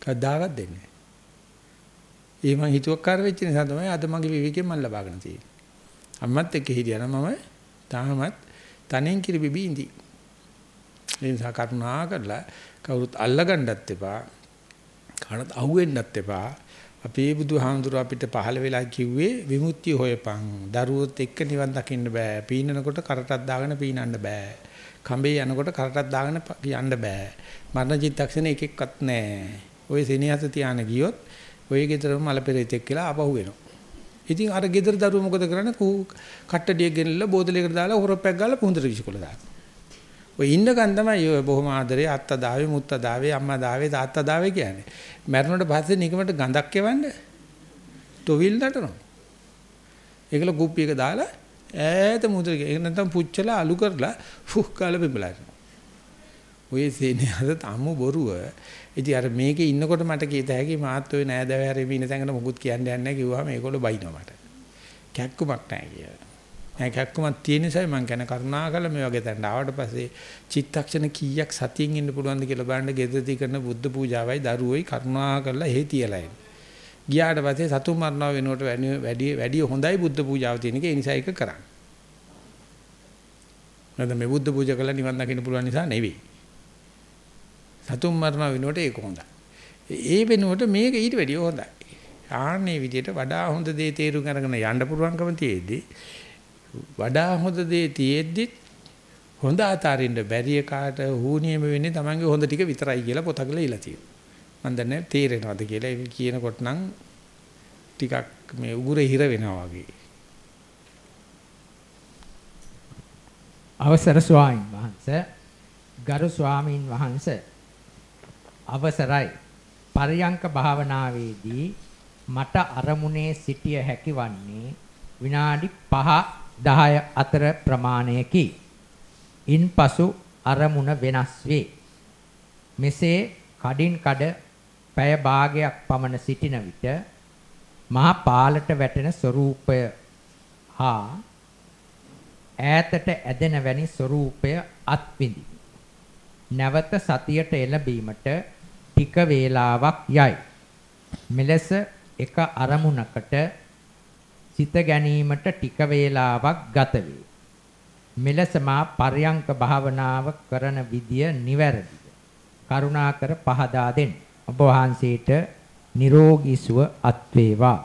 Speaker 1: කවදාවත් දෙන්නේ නැහැ. ඒ මං හිතුවක්කාර වෙච්ච නිසා තමයි අද මගේ විවේකයෙන් මම ලබාගෙන තියෙන්නේ. අම්මත් එක්ක හිටියා නම් මම තාමත් තනෙන් කිරි බිබී ඉඳි. ඒ නිසා කරුණා කරලා කවුරුත් අල්ලගන්නත් එපා. කාටවත් අහුවෙන්නත් එපා. අපේ බුදුහාමුදුරුව අපිට පහළ වෙලා කිව්වේ විමුක්තිය හොයපන්. දරුවොත් එක්ක නිවන් දකින්න බෑ. පීනනකොට කරටක් දාගෙන පීනන්න බෑ. කඹේ යනකොට කරටක් දාගෙන යන්න බෑ. මරණ චිත්තක්ෂණ එකෙක්වත් නැහැ. ওই සෙනෙහස තියාන ගියොත් ඔය ගෙදරම මල පෙරේතෙක් කියලා ආපහු වෙනවා. ඉතින් අර ගෙදර දරුවෝ මොකද කරන්නේ? කූ කට්ටඩියක් ගෙනල්ලා බෝතලයකට දාලා හොරප්පයක් ගාලා පුහුඳුර විසිකොල දානවා. ඔය ඉන්නකන් තමයි ඔය බොහොම ආදරේ අත්තා දාවේ මුත්තා දාවේ අම්මා දාවේ තාත්තා දාවේ කියන්නේ. මැරුණට පස්සේ නිකමට ගඳක් එවන්න තොවිල් නටනවා. ඒකල ගුප්පියක දාලා ඈත මුද්‍රක ඒක නැත්තම් පුච්චලා අලු කරලා ෆුක් කාලා බිඹලා ඔය සේනහද තමු බොරුව ඉතින් අර මේකේ ඉන්නකොට මට කීත හැකි මාත් ඔය නෑදෑවැරේ ඉන්න තැනකට මොකුත් කියන්න යන්නේ නැහැ කිව්වම ඒගොල්ලෝ බයිනවා මට. කැක්කුමක් නැහැ කියලා. නෑ කැක්කුමක් තියෙන නිසා මම කියන කරුණාකර මේ වගේ තැනට ආවට පස්සේ චිත්තක්ෂණ කීයක් සතියෙන් ඉන්න පුළුවන්ද කියලා බලන්න ගෙදරදී කරන බුද්ධ පූජාවයි දරුවෝයි කරුණාකරලා එහෙ තියලා එන්න. ගියාට පස්සේ සතුන් මරණව වෙනුවට වැඩි වැඩි හොඳයි බුද්ධ පූජාව තියෙන එක ඒ නිසා ඒක කරන්න. නැත්නම් මේ බුද්ධ පූජා කළා නිවන් දකින්න පුළුවන් නිසා නෙවෙයි. සතුන් මරණ වෙනුවට ඒක හොඳයි. ඒ වෙනුවට මේක ඊට වැඩිය හොඳයි. ආන්නේ විදිහට වඩා හොඳ දේ තේරුම් අරගෙන යන්න පුළුවන්කම තියෙද්දි වඩා හොඳ දේ තියෙද්දි හොඳ අතාරින්න බැරි එකාට හුනියම වෙන්නේ Tamange හොඳ ටික විතරයි කියලා පොතකල ඉලා තියෙනවා. මම දන්නේ තේරෙනවද කියලා ඒක කියනකොට නම් ටිකක් මේ උගුරේ හිර වෙනවා වගේ.
Speaker 2: අවසර ස්වාමීන් වහන්සේ ගරු ස්වාමීන් වහන්සේ අවසරයි පරියංක භාවනාවේදී මට අරමුණේ සිටිය හැකිවන්නේ විනාඩි 5 10 අතර ප්‍රමාණයකි. ඉන්පසු අරමුණ වෙනස් වේ. මෙසේ කඩින් කඩ පැය භාගයක් පමණ සිටින විට මහා පාලට වැටෙන ස්වરૂපය හා ඈතට ඇදෙන වැනි ස්වરૂපය අත්විඳි. නැවත සතියට එළඹීමට ටික වේලාවක් යයි. මෙලෙස එක අරමුණකට සිත ගැනීමට ටික වේලාවක් ගත වේ. මෙලෙස මා පර්යංක භාවනාව කරන විදිය නිවැරදිද? කරුණාකර පහදා දෙන්න. ඔබ වහන්සේට නිරෝගී සුව අත් වේවා.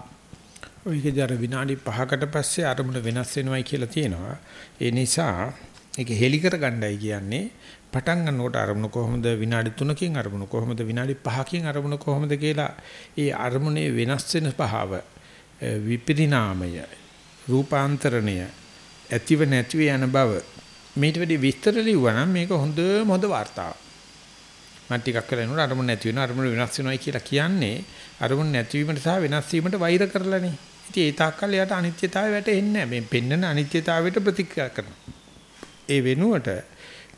Speaker 1: ඔයකදී අර විනාඩි 5කට පස්සේ අරමුණ වෙනස් වෙනවයි කියලා තියෙනවා. ඒ නිසා ඒක හෙලි කරගන්නයි කියන්නේ පටන් ගන්නකොට අරමුණ කොහොමද විනාඩි 3කින් අරමුණ කොහොමද විනාඩි 5කින් අරමුණ කොහොමද කියලා ඒ අරමුණේ වෙනස් වෙන භාව විපරිණාමය රූපාන්තරණය ඇතිව නැතිව යන බව. මේට වැඩි විස්තර ලිව්වා නම් මේක හොඳ මොහොත වார்த்தාවක් මම ටිකක් කරලා එනකොට අරමුණ නැති වෙනවා අරමුණ වෙනස් වෙනවා කියලා කියන්නේ අරමුණ නැතිවීමට සහ වෙනස් වීමට වෛර කරලානේ. ඉතින් ඒ තාක්කල් එයාට අනිත්‍යතාවය වැටෙන්නේ නැහැ. මේ පෙන්නන අනිත්‍යතාවයට ප්‍රතික්‍රියා කරනවා. ඒ වෙනුවට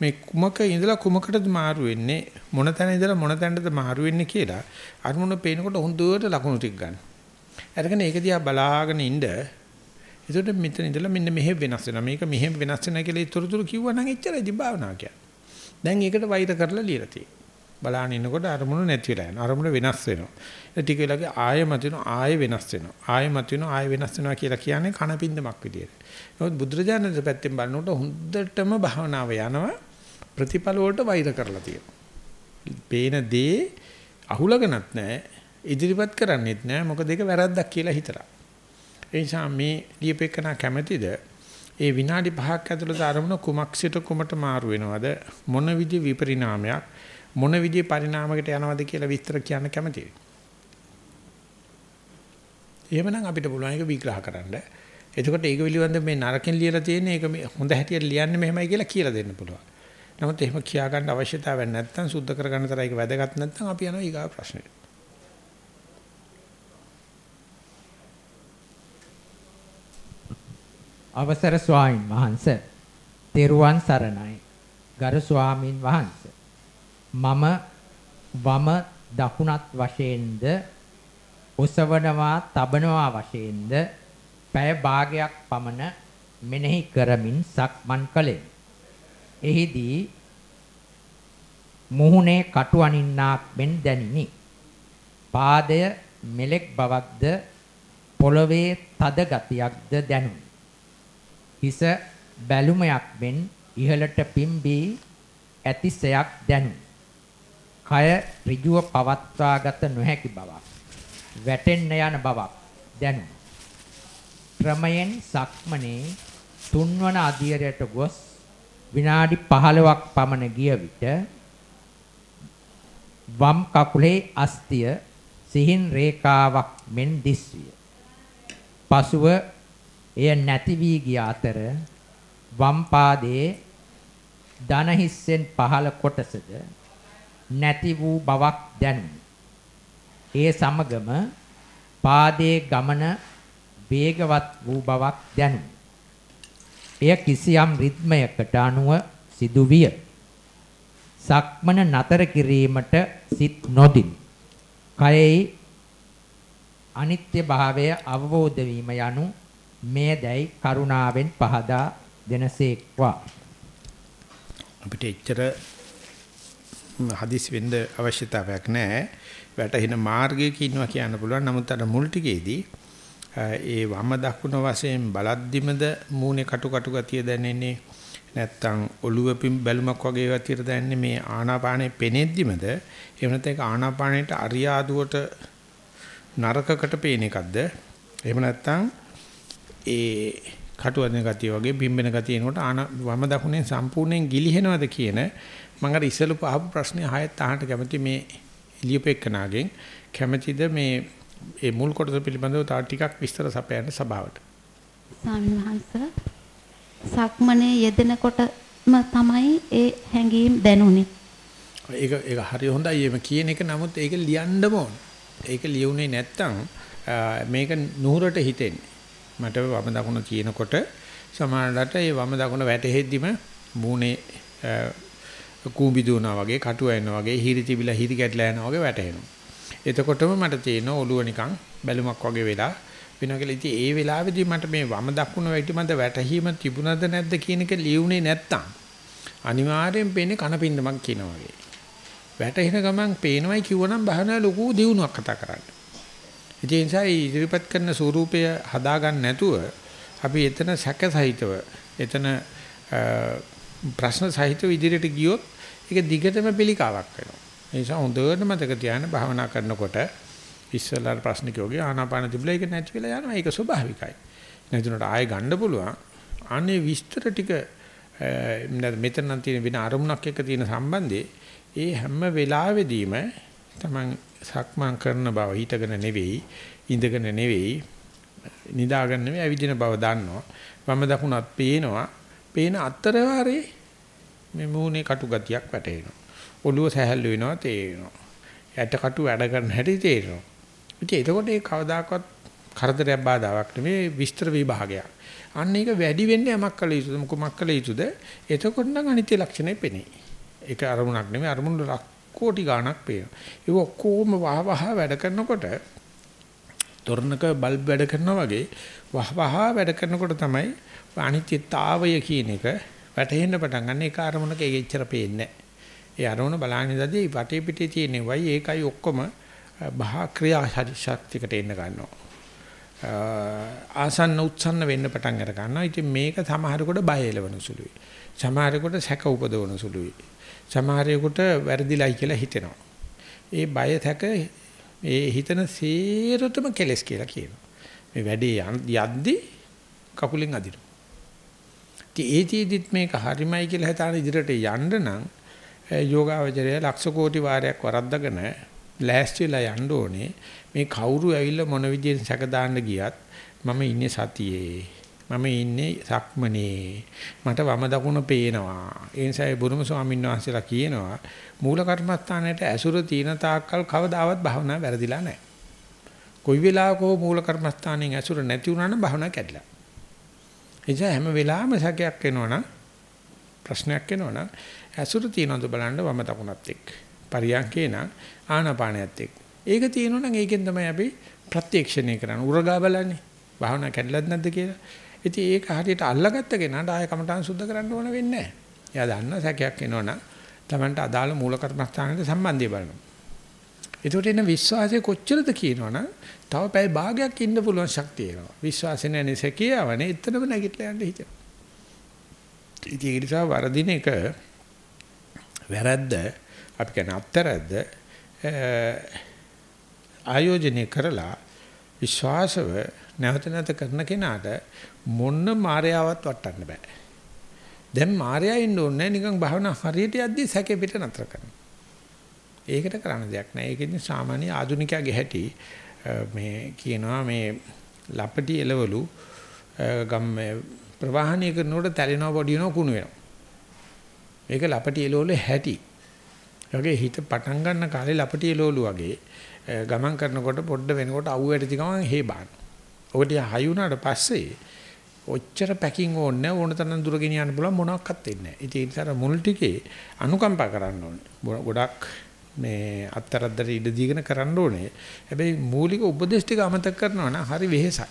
Speaker 1: මේ කුමක ඉඳලා කුමකටද මාරු වෙන්නේ මොන තැන ඉඳලා මොන තැනටද මාරු වෙන්නේ කියලා අරමුණ පේනකොට හොඳට ලකුණු ටික ගන්නවා අරගෙන ඒක දිහා බලාගෙන ඉන්න එතකොට මෙතන ඉඳලා මෙන්න මෙහෙ වෙනස් වෙනවා. මේක මෙහෙ වෙනස් වෙනවා කියලා ඒතරතුරු කිව්වනම් එච්චරයි ඉතින් භාවනාව කියන්නේ. දැන් ඒකට වෛර කරලා ලියලා තියෙනවා. බලාගෙන ඉන්නකොට අරමුණු නැති වෙලා යනවා. අරමුණ වෙනස් වෙනවා. ටික වෙලාවක ආයෙ මතිනු ආයෙ වෙනස් වෙනවා. ආයෙ මතිනු ආයෙ වෙනස් වෙනවා කියලා කියන්නේ කනපින්දමක් විදියට. නමුත් බුදුරජාණන් පැත්තෙන් බලනකොට හොඳටම භාවනාව යනවා ප්‍රතිඵල වලට වෛර කරලා තියෙනවා. පේන දේ අහුලගෙනත් නැහැ ඉදිරිපත් කරන්නෙත් නැහැ මොකද ඒක වැරද්දක් කියලා හිතලා. ඒ නිසා මේ ලියපෙකන කැමැතිද ඒ විනාඩි 5ක් ඇතුළත අරමුණ කුමක් සිට කුමට මාරු වෙනවද මොන විදි විපරිණාමයක් මොන විදිහේ පරිණාමයකට යනවද කියලා විස්තර කියන්න කැමතියි. එහෙමනම් අපිට පුළුවන් ඒක විග්‍රහ කරන්න. එතකොට ඒක පිළිබඳව මේ නරකෙන් ලියලා තියෙන ඒක හොඳ හැටියට ලියන්නේ මෙහෙමයි කියලා කියලා දෙන්න පුළුවන්. නමුත් එහෙම කියා ගන්න අවශ්‍යතාවයක් නැත්නම් සුද්ධ කරගන්න තරයි ඒක වැදගත් නැත්නම් අපි යනවා ඊගා ප්‍රශ්නෙට.
Speaker 2: අවසර ස්වාමින් වහන්සේ තෙරුවන් සරණයි. ගරු ස්වාමින් වහන්සේ මම වම දකුණත් වශයෙන්ද ඔසවනවා තබනවා වශයෙන්ද පැය භාගයක් පමණ මෙනෙහි කරමින් සක්මන් කළේ. එහිදී මුහුණේ කටු අනින්නාක් මෙන් දැනිනි. පාදය මෙලෙක් බවක්ද පොළවේ තද ගතියක්ද දැනුනි. හිස බැලුමයක් මෙන් ඉහළට පිම්බී ඇතිසයක් දැනුනි. කය ඍජුව පවත්වාගත නොහැකි බවක් වැටෙන්න යන බවක් දැනුනි. ක්‍රමයෙන් සක්මනේ තුන්වන අධියරයට ගොස් විනාඩි 15ක් පමණ ගිය විට වම් කකුලේ අස්තිය සිහින් රේඛාවක් මෙන් දිස්විය. පසුව එය නැති වී ගිය අතර වම් පාදයේ දන හිස්සෙන් පහළ කොටසද නැති වූ බවක් දැනුනි. ඒ සමගම පාදයේ ගමන වේගවත් වූ බවක් දැනුනි. එය කිසියම් රිද්මයකට අනුව සිදුවිය. සක්මන නතර කිරීමට සිත් නොදින්. කයෙහි අනිත්‍ය භාවය අවබෝධ වීම යනු මේදැයි කරුණාවෙන් පහදා දෙනසේක්වා.
Speaker 1: අපිට එච්චර හදිස් වෙන්න අවශ්‍යතාවයක් නැහැ. වැටෙන මාර්ගයක ඉන්නවා කියන්න පුළුවන්. නමුත් අර මුල් ටිකේදී ඒ වම දකුණ වශයෙන් බලද්දිමද මූණේ කටු කටු ගතිය දැනෙන්නේ නැත්තම් ඔළුව පිම් බැලුමක් වගේ ගතියට දැනෙන්නේ මේ ආනාපානේ පෙනෙද්දිමද එහෙම නැත්නම් ඒක ආනාපානේට අරියාදුවට නරකකට පේන එකක්ද එහෙම නැත්නම් ඒ කටු වදින ගතිය වගේ බිම්බෙන ගතිය එනකොට ආන වම දකුණෙන් සම්පූර්ණයෙන් ගිලිහෙනවද කියන මම අර ඉස්සෙල්ලා අහපු ප්‍රශ්නේ ආයෙත් අහන්න කැමති මේ ලියපෙකනාගෙන් කැමැතිද මේ ඒ මුල් කොටස පිළිබඳව තව ටිකක් විස්තර සපයන්න සභාවට.
Speaker 4: ස්වාමීන් වහන්සේ සක්මනේ යෙදෙනකොටම තමයි ඒ හැඟීම් දැනුනේ.
Speaker 1: ඒක ඒක හරි හොඳයි එම කියන එක නමුත් ඒක ලියන්නම ඕන. ඒක ලියුනේ නැත්තම් මේක නුහුරට හිතෙන්නේ. මට වම දකුණ කියනකොට සමහරවිට ඒ වම දකුණ වැටෙහෙද්දිම මූණේ කූඹි දුවනා වගේ කටු ඇනවා වගේ හිරි තිබිලා හිරි ගැටලා යනවා වගේ වැටෙනවා. එතකොටම මට තේරෙනවා ඔළුව නිකන් බැලුමක් වගේ වෙලා වෙනවා කියලා. ඉතින් ඒ වෙලාවේදී මට මේ වම දකුණ වැටිමද වැටහීම තිබුණද නැද්ද කියන එක ලියුනේ නැත්තම් අනිවාර්යෙන් පේන්නේ කනපින්දමක් කියනවා වගේ. වැටෙන ගමන් පේනවයි කිව්වනම් බහනා ලොකු දියුණුවක් කතා කරන්නේ. ඒ නිසා ඉදිරිපත් කරන ස්වරූපය හදාගන්න නැතුව අපි එතන සැක සහිතව එතන ප්‍රශ්න සහිතව ඉදිරියට ගියොත් ඒක දිගටම පිළිකාවක් වෙනවා. ඒ නිසා හොඳට මතක තියාගන්න භාවනා කරනකොට ඉස්සෙල්ලා ප්‍රශ්න කිව්වගේ ආනාපාන තිබුණා ඒක නැති වෙලා යනවා. ඒක ස්වභාවිකයි. නැතුනට ආයෙ ගන්න පුළුවන්. අනේ විස්තර ටික මෙතන නම් තියෙන වෙන අරමුණක් එක්ක තියෙන සම්බන්ධේ ඒ හැම වෙලාවෙදීම Taman සක්මන් කරන බව හිතගෙන නෙවෙයි ඉඳගෙන නෙවෙයි නිදාගෙන නෙවෙයි ඇවිදින බව දන්නවා. වම දකුණත් පේනවා. පේන අතරවාරේ මේ මූණේ කටු ගතියක් වැටෙනවා. ඔළුව සැහැල්ලු වෙනවා තේරෙනවා. ඇට කටු වැඩ කරන හැටි තේරෙනවා. ඉතින් එතකොට ඒ කවදාකවත් කරදරයක් බාධාවක් නෙමෙයි විස්තර විභාගයක්. අන්න ඒක වැඩි වෙන්නේ යමක් කළ යුතුද මොකක් කළ යුතුද? එතකොට නම් අනිත්‍ය ලක්ෂණය පෙනේ. ඒක අරමුණක් නෙමෙයි අරමුණු කෝටි ගාණක් පේනවා. ඒක ඔක්කොම වහ වහ වැඩ කරනකොට තොරණක බල්බ් වැඩ කරනවා වගේ වහ වහ වැඩ කරනකොට තමයි අනිත්‍යතාවය කියන එක වැටහෙන්න පටන් ගන්න. ඒක අරමුණක ඒක එච්චර පේන්නේ නැහැ. ඒ අරමුණ බලන්නේ වටේ පිටේ තියෙන වයි ඒකයි ඔක්කොම බහා ක්‍රියා ශක්තියකට එන්න ගන්නවා. ආසන්න උත්සන්න වෙන්න පටන් අර ගන්නවා. ඉතින් මේක සමහරකට බය එලවන සුළුයි. සමහරකට සැක උපදවන සුළුයි. සමහරෙකුට වැරදිලයි කියලා හිතෙනවා. ඒ බය තැක ඒ හිතන සේරතම කෙලස් කියලා කියනවා. මේ වැඩේ යද්දි කකුලෙන් අදිනවා. ඉතින් ඒතිෙදිත් මේක හරිමයි කියලා හිතාන ඉදිරියට යන්න නම් යෝගාවචරය ලක්ෂ කෝටි වාරයක් වරද්දගෙන ලෑස්තිලා යන්න ඕනේ. මේ කවුරු ඇවිල්ලා මොන විදියෙන් සැක දාන්න ගියත් මම ඉන්නේ සතියේ. මම ඉන්නේ සක්මනේ. මට වම දකුණ පේනවා. ඒ නිසා ඒ බුරුම ස්වාමීන් වහන්සේලා කියනවා මූල කර්මස්ථානයේ ඇසුර තීන තාක්කල් කවදාවත් භාවනා වැරදිලා නැහැ. කොයි වෙලාවක හෝ මූල කර්මස්ථානයෙන් ඇසුර නැති වුණා නම් භාවනා කැඩලා. එනිසා හැම වෙලාවෙම සැකයක් එනවනම් ප්‍රශ්නයක් එනවනම් ඇසුර තියනවද බලන්න වම දකුණත් එක්ක. පරියන්කේ නම් ආනාපානයත් එක්ක. ඒක තියෙනවනම් ඒකෙන් තමයි අපි ප්‍රත්‍යක්ෂණය කරන්නේ. උරගා බලන්නේ. භාවනා කැඩලත් නැද්ද කියලා. ඉතින් ඒක හරියට අල්ලගත්ත කෙනාට ආය කමටහන් සුද්ධ කරන්න ඕන වෙන්නේ නැහැ. එයා දන්නා සැකයක් එනවනම් Tamanට අදාළ මූල කර්මස්ථානයට සම්බන්ධය බලනවා. ඒකට එන විශ්වාසය කොච්චරද කියනවනම් තව පැය භාගයක් ඉන්න පුළුවන් ශක්තිය එනවා. විශ්වාසය නැනේ සැකියාවනේ එතනම නැගිටලා යන්න හිතෙනවා. ඉතින් ඒ නිසා වරදින එක වැරද්ද අපි කියන අත්තරද්ද ආයෝජනය කරලා විශ්වාසව නැවත නැවත කරන කෙනාට මොන්න මායාවක් වටන්න බෑ. දැන් මායя ඉන්න ඕනේ නිකන් භවනා හරියට යද්දි සැකේ පිට නතර කරනවා. ඒකට කරන්න දෙයක් නෑ. ඒකෙන් සාමාන්‍ය ආධුනිකයාගේ හැටි මේ කියනවා මේ ලපටි එලවලු ගම් ප්‍රවාහණය කරනකොට තැලෙනවා බොඩියනවා කුණු වෙනවා. මේක ලපටි එලවලු හැටි. ඒගොල්ලෝ හිත පටන් ගන්න කාලේ ලපටි එලවලු වගේ ගමන් කරනකොට පොඩ්ඩ වෙනකොට අවු වැටි ගමන් හේ බාන. ඔකට හයි වුණාට පස්සේ ඔච්චර පැකින් ඕනේ ඕන තරම් දුර ගෙනියන්න පුළුවන් මොනවත් වෙන්නේ නැහැ. ඒ නිසා මුල් ටිකේ අනුකම්පා කරන්න ඕනේ. ගොඩක් මේ අත්තරද්දට ඉඩ දීගෙන කරන්න ඕනේ. හැබැයි මූලික උපදේශ ටික අමතක කරනවා නම් හරි වෙහෙසයි.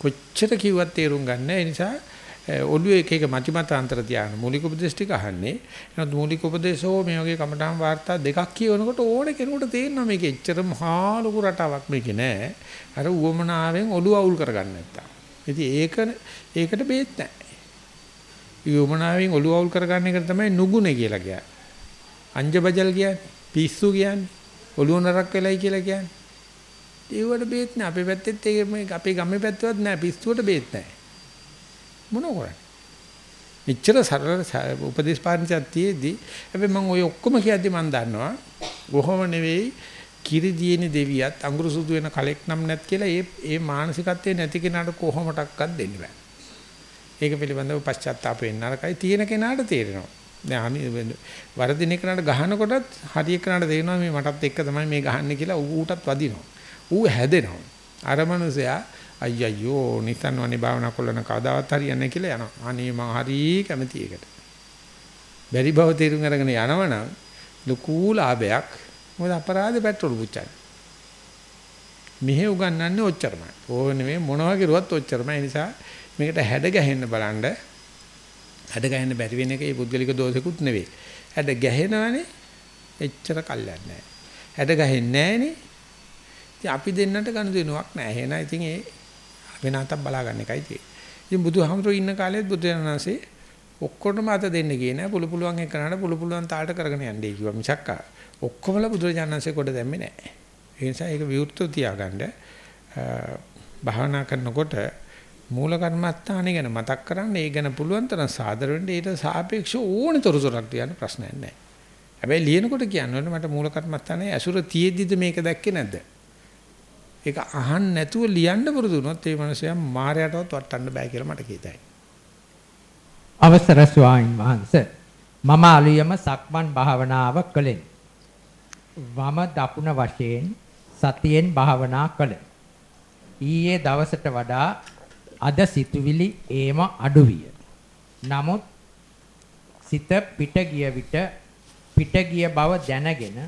Speaker 1: කොච්චර කිව්වත් තේරුම් ගන්න. ඒ නිසා ඔළුවේ එක එක මතිමතාන්තර තියාගෙන මූලික උපදේශ ටික අහන්නේ. එහෙනම් මූලික උපදේශෝ මේ වගේ කමඨාන් වාර්තා දෙකක් කියවනකොට ඕනේ කෙනෙකුට තේරෙනවා මේක එච්චර මහා ලොකු රටාවක් මේකේ නෑ. අර උවමනාවෙන් ඔළුව අවුල් කරගන්න නැත්තම්. ඉතින් ඒක ඒකට බේත් නැහැ. උවමනාවෙන් ඔළුව අවුල් කරගන්න එක තමයි නුගුනේ කියලා කියන්නේ. අංජබජල් කියන්නේ පිස්සු කියන්නේ ඔළුව නරක් වෙලයි කියලා කියන්නේ. ඒවට බේත් නැහැ. අපේ පැත්තෙත් ඒක මේ අපේ ගමේ පැත්තවත් නැහැ. පිස්සුවට බේත් නැහැ. මොන කරන්නේ? මෙච්චර සරල උපදේශ පාරිචයක් තියේදී හැබැයි මම ওই ඔක්කොම කියද්දි මම දන්නවා කොහොම නෙවෙයි කිරි දියේනි දෙවියත් අඟුරු සුදු වෙන කලෙක් නම් නැත් කියලා ඒ ඒ මානසිකත්වයේ නැති කෙනාට කොහොමඩක්වත් දෙන්න බෑ. ඒක පිළිබඳව පශ්චාත්තාප වෙන්න නරකයි තියෙන කෙනාට තේරෙනවා. දැන් අනි වරදින කෙනාට ගහනකොටත් හරිය කෙනාට තේරෙනවා මේ මටත් එක්ක තමයි මේ ගහන්නේ කියලා ඌටත් වදිනවා. ඌ හැදෙනවා. අර මනුස්සයා අයියෝ නිතන් වනේ භාවනා කරන කවදාවත් හරියන්නේ නැහැ කියලා යනවා. අනේ මං හරි කැමති එකට. බැරි බව තේරුම් අරගෙන යනවනම් ලකු ලාභයක්. මොකද අපරාධ පෙට්‍රෝල් පුච්චන්නේ. මෙහෙ උගන්වන්නේ ඔච්චරමයි. ඕක නෙමෙයි මොනවා කරුවත් ඔච්චරමයි. ඒ නිසා මේකට හැඩ ගැහෙන්න බලන්න. හැඩ ගැහෙන්න බැරි වෙන එක ඒ පුද්ගලික දෝෂෙකුත් නෙවෙයි. හැඩ ගැහෙනවනේ එච්චර කල්යන්නේ නැහැ. හැඩ ගැහෙන්නේ නැහනේ. ඉතින් අපි දෙන්නට ගනුදෙනුවක් නැහැ. එහෙනම් ඉතින් ඒ වෙනතක් බලා ගන්න එකයි තියෙන්නේ. ඉතින් බුදුහාමුදුරුවෝ ඉන්න කාලෙත් බුදුරජාණන්සේ ඔක්කොටම අත දෙන්න ගියේ නෑ පුළු පුළුවන් එකනට පුළු පුළුවන් තාලට කරගෙන යන්නේ කිව්වා මිසක් ඔක්කොමල බුදුරජාණන්සේ කොට දැම්මේ නෑ. ඒ නිසා ඒක විවෘතව තියාගන්න භාවනා කරනකොට මූල කර්මස්ථානේ ගැන මතක් කරන්න ඒ ගැන පුළුවන් තරම් සාදර වෙන්න ඊට සාපේක්ෂව ඕනේ තොරතුරක් තියන්න ප්‍රශ්නයක් නෑ. හැබැයි ලියනකොට කියන්නේ මට මූල කර්මස්ථානේ ඇසුර තියෙද්දිද මේක දැක්කේ නැද්ද? ඒක අහන්න නැතුව ලියන්න පුරුදු වුණොත් ඒ මනුස්සයා මායයටවත් වටන්න බෑ කියලා මට කියතයි.
Speaker 2: අවසර ස්වාමීන් වහන්සේ මම අලියම සක්මන් භාවනාව කළෙමි. වම දකුණ වශයෙන් සතියෙන් භාවනා කළ. ඊයේ දවසට වඩා අද සිතුවිලි ඒම අඩු විය. නමුත් සිත පිට ගිය විට පිට ගිය බව දැනගෙන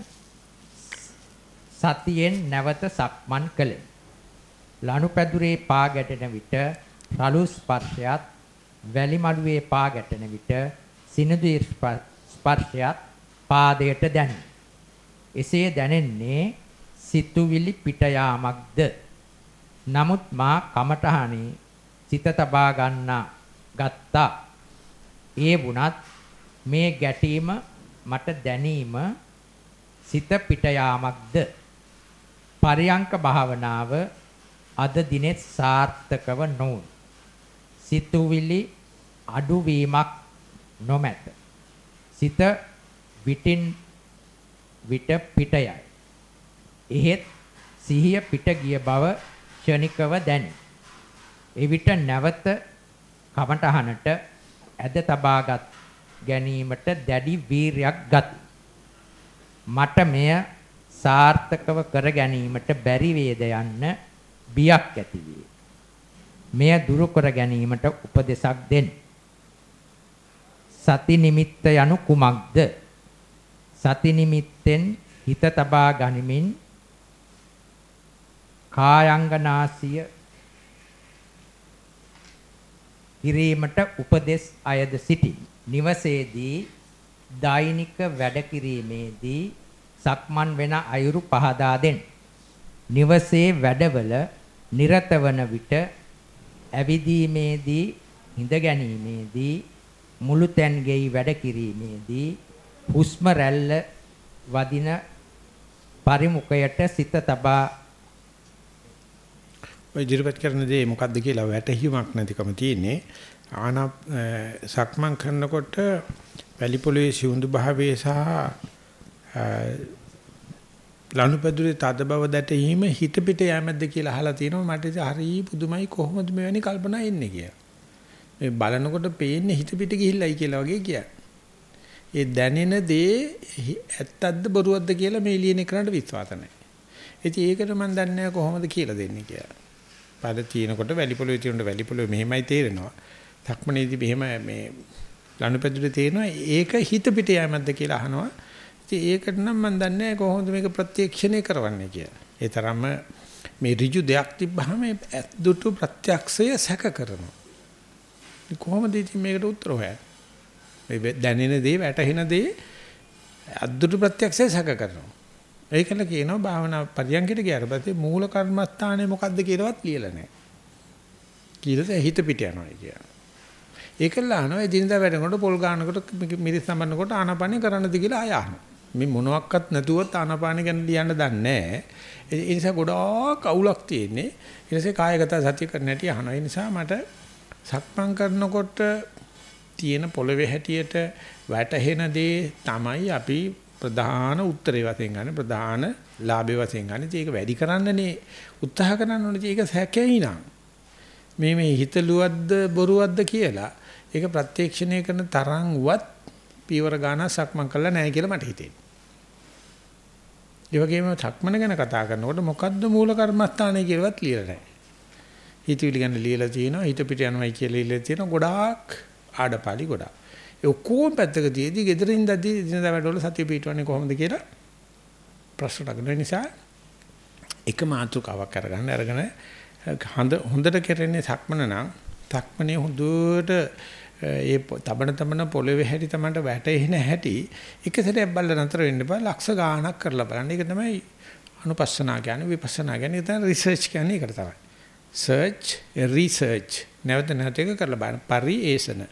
Speaker 2: සතියෙන් නැවත සක්මන් කළේ. ලනුපැදුරේ පා ගැටෙන විට රළු ස්පර්ශයත් වැලි මඩුවේ පා ගැටෙන විට සිනිඳු ස්පර්ශයත් පාදයට දැනේ. එසේ දැනෙන්නේ සිතුවිලි පිට යාමක්ද. නමුත් මා කමටහනේ සිත තබා ගන්නා ගත්තා. ඒ වුණත් මේ ගැටීම මට දැනීම සිත පිට යාමක්ද පරියංක භාවනාව අද දිනෙත් සාර්ථකව නොවුන්. සිතුවිලි අඩුවීමක් නොමැත. සිත විටින් විට පිටයයි. එහෙත් සිහිය පිට ගිය බව ක්ෂණිකව දැනේ. එවිට නැවත කමටහනට ඇද තබාගත් ගැනීමට දැඩි වීරයක් ගත්. මට මෙය සාර්ථකව කර ගැනීමට බැරි වේද යන්න බියක් ඇති වේ. මෙය දුරු කර ගැනීමට උපදෙසක් දෙන්න. සති නිමිත්ත යනු කුමක්ද? සති නිමිත්තෙන් හිත තබා ගනිමින් කායංගනාසිය කිරීමට උපදෙස් අයද සිටි. නිවසේදී දෛනික වැඩ කිරීමේදී සක්මන් වෙන අයුරු පහදා දෙන්න. නිවසේ වැඩවල නිරත වන විට ඇවිදීමේදී හිඳ ගැනීමේදී මුළු තැන් ගෙයි වැඩ කිරීමේදී හුස්ම රැල්ල වදින පරිමුඛයට සිත තබා
Speaker 1: ඔය ඉදිරිපත් කරන දේ මොකද්ද කියලා වැටහීමක් නැතිකම තියෙන්නේ ආන සක්මන් කරනකොට වැලි පොළවේ සිවුඳු භාවයේ සහ ලනුපැදුරේ තද බව දැටීම හිත පිට යෑමක්ද කියලා අහලා තිනවා මට ඉතින් හරි පුදුමයි කොහොමද මෙවැනි කල්පනා එන්නේ කියලා. මේ බලනකොට පේන්නේ හිත පිට ගිහිල්ලයි කියලා වගේ කිය. ඒ දැනෙන දේ ඇත්තක්ද බොරුවක්ද කියලා මේ ලියන එකට විශ්වාස නැහැ. ඉතින් ඒකට මම දන්නේ කොහොමද කියලා දෙන්නේ කියලා. පද තියෙනකොට වැලි පොළවේ තියෙනකොට වැලි පොළවේ මෙහෙමයි තේරෙනවා. තක්මනේදී මෙහෙම මේ ලනුපැදුරේ තේරෙනවා ඒක හිත පිට යෑමක්ද කියලා අහනවා. ඉතින් ඒකට නම් මම දන්නේ කොහොමද මේක ප්‍රත්‍යක්ෂණය කරවන්නේ කියලා. ඒ තරම්ම මේ ඍජු දෙයක් තිබ්බහම දුටු ප්‍රත්‍යක්ෂය සැක කරනවා. කොහොමද ඉතින් මේකට උත්තර හොයන්නේ? මේ දැනෙන දේ වැටහෙන දේ අද්දුටු ප්‍රත්‍යක්ෂය සැක කරනවා. ඒකල කියනවා භාවනා පරියන්කට ගියාට පස්සේ මූල කර්මස්ථානේ මොකද්ද කියලාවත් ලියලා නැහැ. කියලා හිත පිට යනවා කියලා. ඒකල අහනවා එදිනදා වැඩනකොට පොල් ගන්නකොට මිරිස් සම්බන්නකොට ආනාපානිය කරන්නද කියලා ආය අහනවා. මේ මොනවත් නැතුවත් ආනාපාන ගැන ලියන්න දන්නේ නැහැ. ඒ නිසා ගොඩාක් අවුලක් තියෙන්නේ. ඊට පස්සේ කායගත සතිය කරන්න හැටි අහනවා. ඒ නිසා මට සක්මන් කරනකොට තියෙන පොළවේ හැටියට වැටහෙන දේ තමයි අපි ප්‍රධාන උත්තරේ වශයෙන් ගන්න ප්‍රධාන ලාභේ වශයෙන් ගන්න. ඒක වැඩි කරන්නනේ උත්සාහ කරන්න ඕනේ. ඒක සැකේයි නං. මේ මේ හිතලුවද්ද බොරුවද්ද කියලා ඒක ප්‍රත්‍යක්ෂණය කරන තරම්වත් පීවර ගාන සක්මන් කළා නැහැ කියලා මට හිතෙනවා. ඒ වගේම සක්මන ගැන කතා කරනකොට මොකද්ද මූල කර්මස්ථානය කියලාවත් ලියලා නැහැ. හිතවිලි ගැන ලියලා තියෙනවා හිත පිට යනවායි කියලා ලියලා තියෙනවා ගොඩාක් ආඩපාලි ගොඩාක්. ඒ ඔක්කොම පැත්තක තියදී gederin දදී දිනදා වැඩවල සතිය පිටවන්නේ කොහොමද කියලා ප්‍රශ්න නගන නිසා එක මාතෘකාවක් අරගන්න අරගෙන හොඳ හොඳට කරන්නේ සක්මන නම් සක්මනේ හොඳට ඒ තබන තබන පොළවේ හැටි තමයි වැටෙහෙන හැටි එක සැරයක් බලලා නතර වෙන්න බෑ ලක්ෂ ගාණක් කරලා බලන්න. ඒක තමයි අනුපස්සනා කියන්නේ විපස්සනා කියන්නේ ඒක තමයි රිසර්ච් කියන්නේ ඒකට තමයි. search research නැවත නැවත එක කරලා බලන්න පරිේෂණ.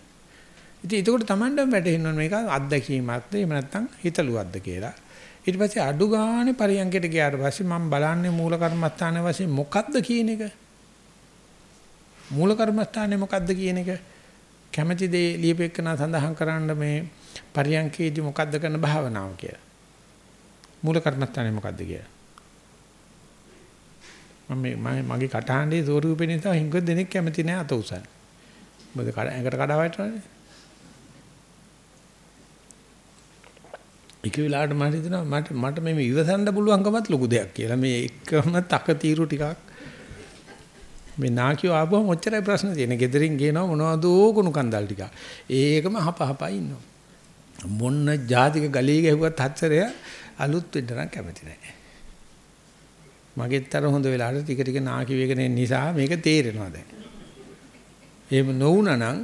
Speaker 1: ඉතින් ඒකට Tamandම වැටෙන්න මේක අත්දැකීමක්ද එහෙම නැත්නම් හිතලුවක්ද කියලා. ඊට පස්සේ අඩු ගානේ පරියන්කයට ගියාට පස්සේ මම බලන්නේ මූල කර්මස්ථානයේ වශයෙන් මොකද්ද කියන එක. මූල කර්මස්ථානයේ මොකද්ද කියන එක. කැමැති දේ ලියපෙකන සඳහන් කරන්න මේ පරියන්කේදී මොකද්ද කරන භාවනාව කියලා. මූල කර්මස්ථානේ මොකද්ද කියලා. මම මගේ කටහඬේ ස්වරූපේ නිසා හිඟ දෙනෙක් කැමති නැහැ අත උසන්. මොකද ඇඟට කඩා එක වෙලාවට මට හිතෙනවා මට මට මේ ඉවසන්න පුළුවන්කමත් ලොකු දෙයක් කියලා. මේ එකම තක తీරු ටිකක් මේ නාකියෝ ආවම ඔච්චරයි ප්‍රශ්න තියෙන්නේ. gederin ගේනවා මොනවද කුණු කන්දල් ටික. ඒකම හපහපා ඉන්නවා. මොන්න ජාතික ගලී ගැහුවත් හතරය අලුත් වෙන්න නම් කැමති නැහැ. මගෙත් අර හොඳ වෙලාවට ටික ටික නාකි වේගන නිසා මේක තේරෙනවා දැන්. එහෙම නොවුනා නම්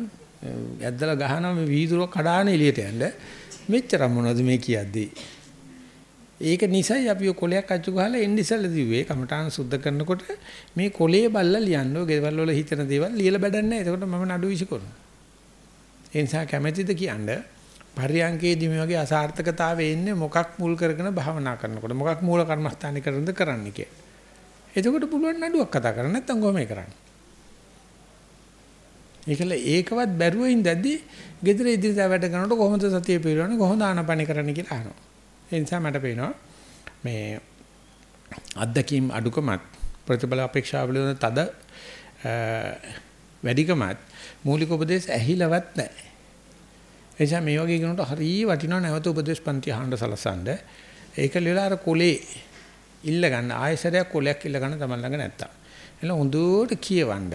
Speaker 1: ඇද්දලා ගහනවා මේ වීදුර කඩාන එළියට යන්න මෙච්චර මොනවද මේ කියද්දී. ඒක නිසයි අපි කොලයක් අච්චු ගහලා එන්න ඉස්සෙල්ලා දිව්වේ කමඨාන සුද්ධ කරනකොට මේ කොලේ බල්ලා ලියන්නෝ ගෙවල් වල හිතන දේවල් ලියලා බඩන්නේ එතකොට මම නඩු විසි කරනවා ඒ නිසා කැමැතිද කියන්නේ පරියංකේදී මේ වගේ අසාර්ථකතාවය එන්නේ මොකක් මුල් කරගෙන භාවනා කරනකොට මොකක් මූල කර්මස්ථානේ කරනද කරන්නේ කිය. එතකොට පුළුවන් නඩුවක් කතා කරන්න නැත්නම් කොහොමද කරන්නේ? ඒකල ඒකවත් බැරුව ඉඳද්දි gedare ඉදිරියට වැඩ කරනකොට කොහොමද සතිය පිරවන්නේ කොහොමද ආනපන කරන්නේ කියලා අහනවා. ඒ නිසා මට පේනවා මේ අත්දැකීම් අඩුකමත් ප්‍රතිබල අපේක්ෂා වලින් තද වැඩිකමත් මූලික උපදේශ ඇහිලවත් නැහැ. ඒ නිසා මේ වගේ කෙනෙකුට හරිය වටිනවා නැවත උපදේශ පන්ති අහන්න සලසන්න. ඒක ලියලා අර කොලේ ඉල්ල ගන්න ආයසරයක් කොලයක් ඉල්ල ගන්න තමයි ළඟ නැත්තම්. එළ හොඳට කියවන්න.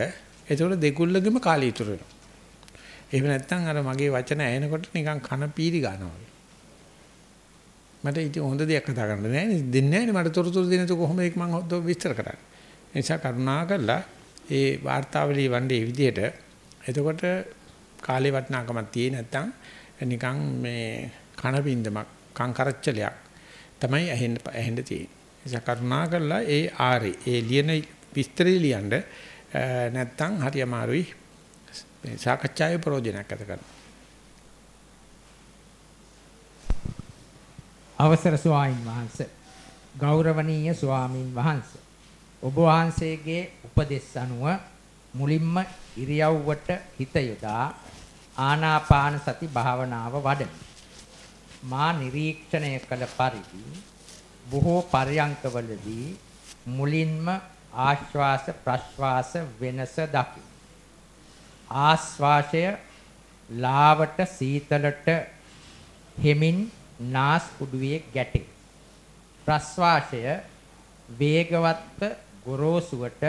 Speaker 1: ඒතකොට දෙකුල්ලගෙම කාලය ඉතුරු වෙනවා. එහෙම නැත්නම් අර මගේ වචන ඇහෙනකොට නිකන් කන පීරි ගන්නවා. මට ඉතින් හොඳ දෙයක් කතා කරන්න නෑ නේ දෙන්නේ නෑනේ මට තොරතුරු දෙන්න තු කොහොමද ඒක මම විස්තර කරන්නේ ඒ නිසා කරුණා කරලා ඒ වාර්තාවලිය වණ්ඩේ විදියට එතකොට කාලේ වටිනාකමක් තියෙ නැත්තම් නිකන් මේ කන බින්දමක් කං කරච්චලයක් තමයි ඇහෙන්න ඇහෙන්න තියෙන්නේ නිසා කරුණා කරලා ඒ ආරේ ඒ ලියන විස්තරය ලියන්න නැත්තම් හරි අමාරුයි. සාකච්ඡාවේ ප්‍රයෝජනයක් ඇති කරගන්න
Speaker 2: අවසර ස්වාමින් වහන්සේ. ගෞරවනීය ස්වාමින් වහන්සේ. ඔබ වහන්සේගේ උපදෙස් අනුව මුලින්ම ඉරියව්වට හිත යොදා ආනාපාන සති භාවනාව වඩමි. මා නිරීක්ෂණය කළ පරිදි බොහෝ පර්යංකවලදී මුලින්ම ආශ්වාස ප්‍රශ්වාස වෙනස දකි. ආශ්වාසය ලාවට සීතලට හෙමින් නාස් කුඩුවේ ගැටේ. ප්‍රස්වාසය වේගවත්ව ගොරෝසුවට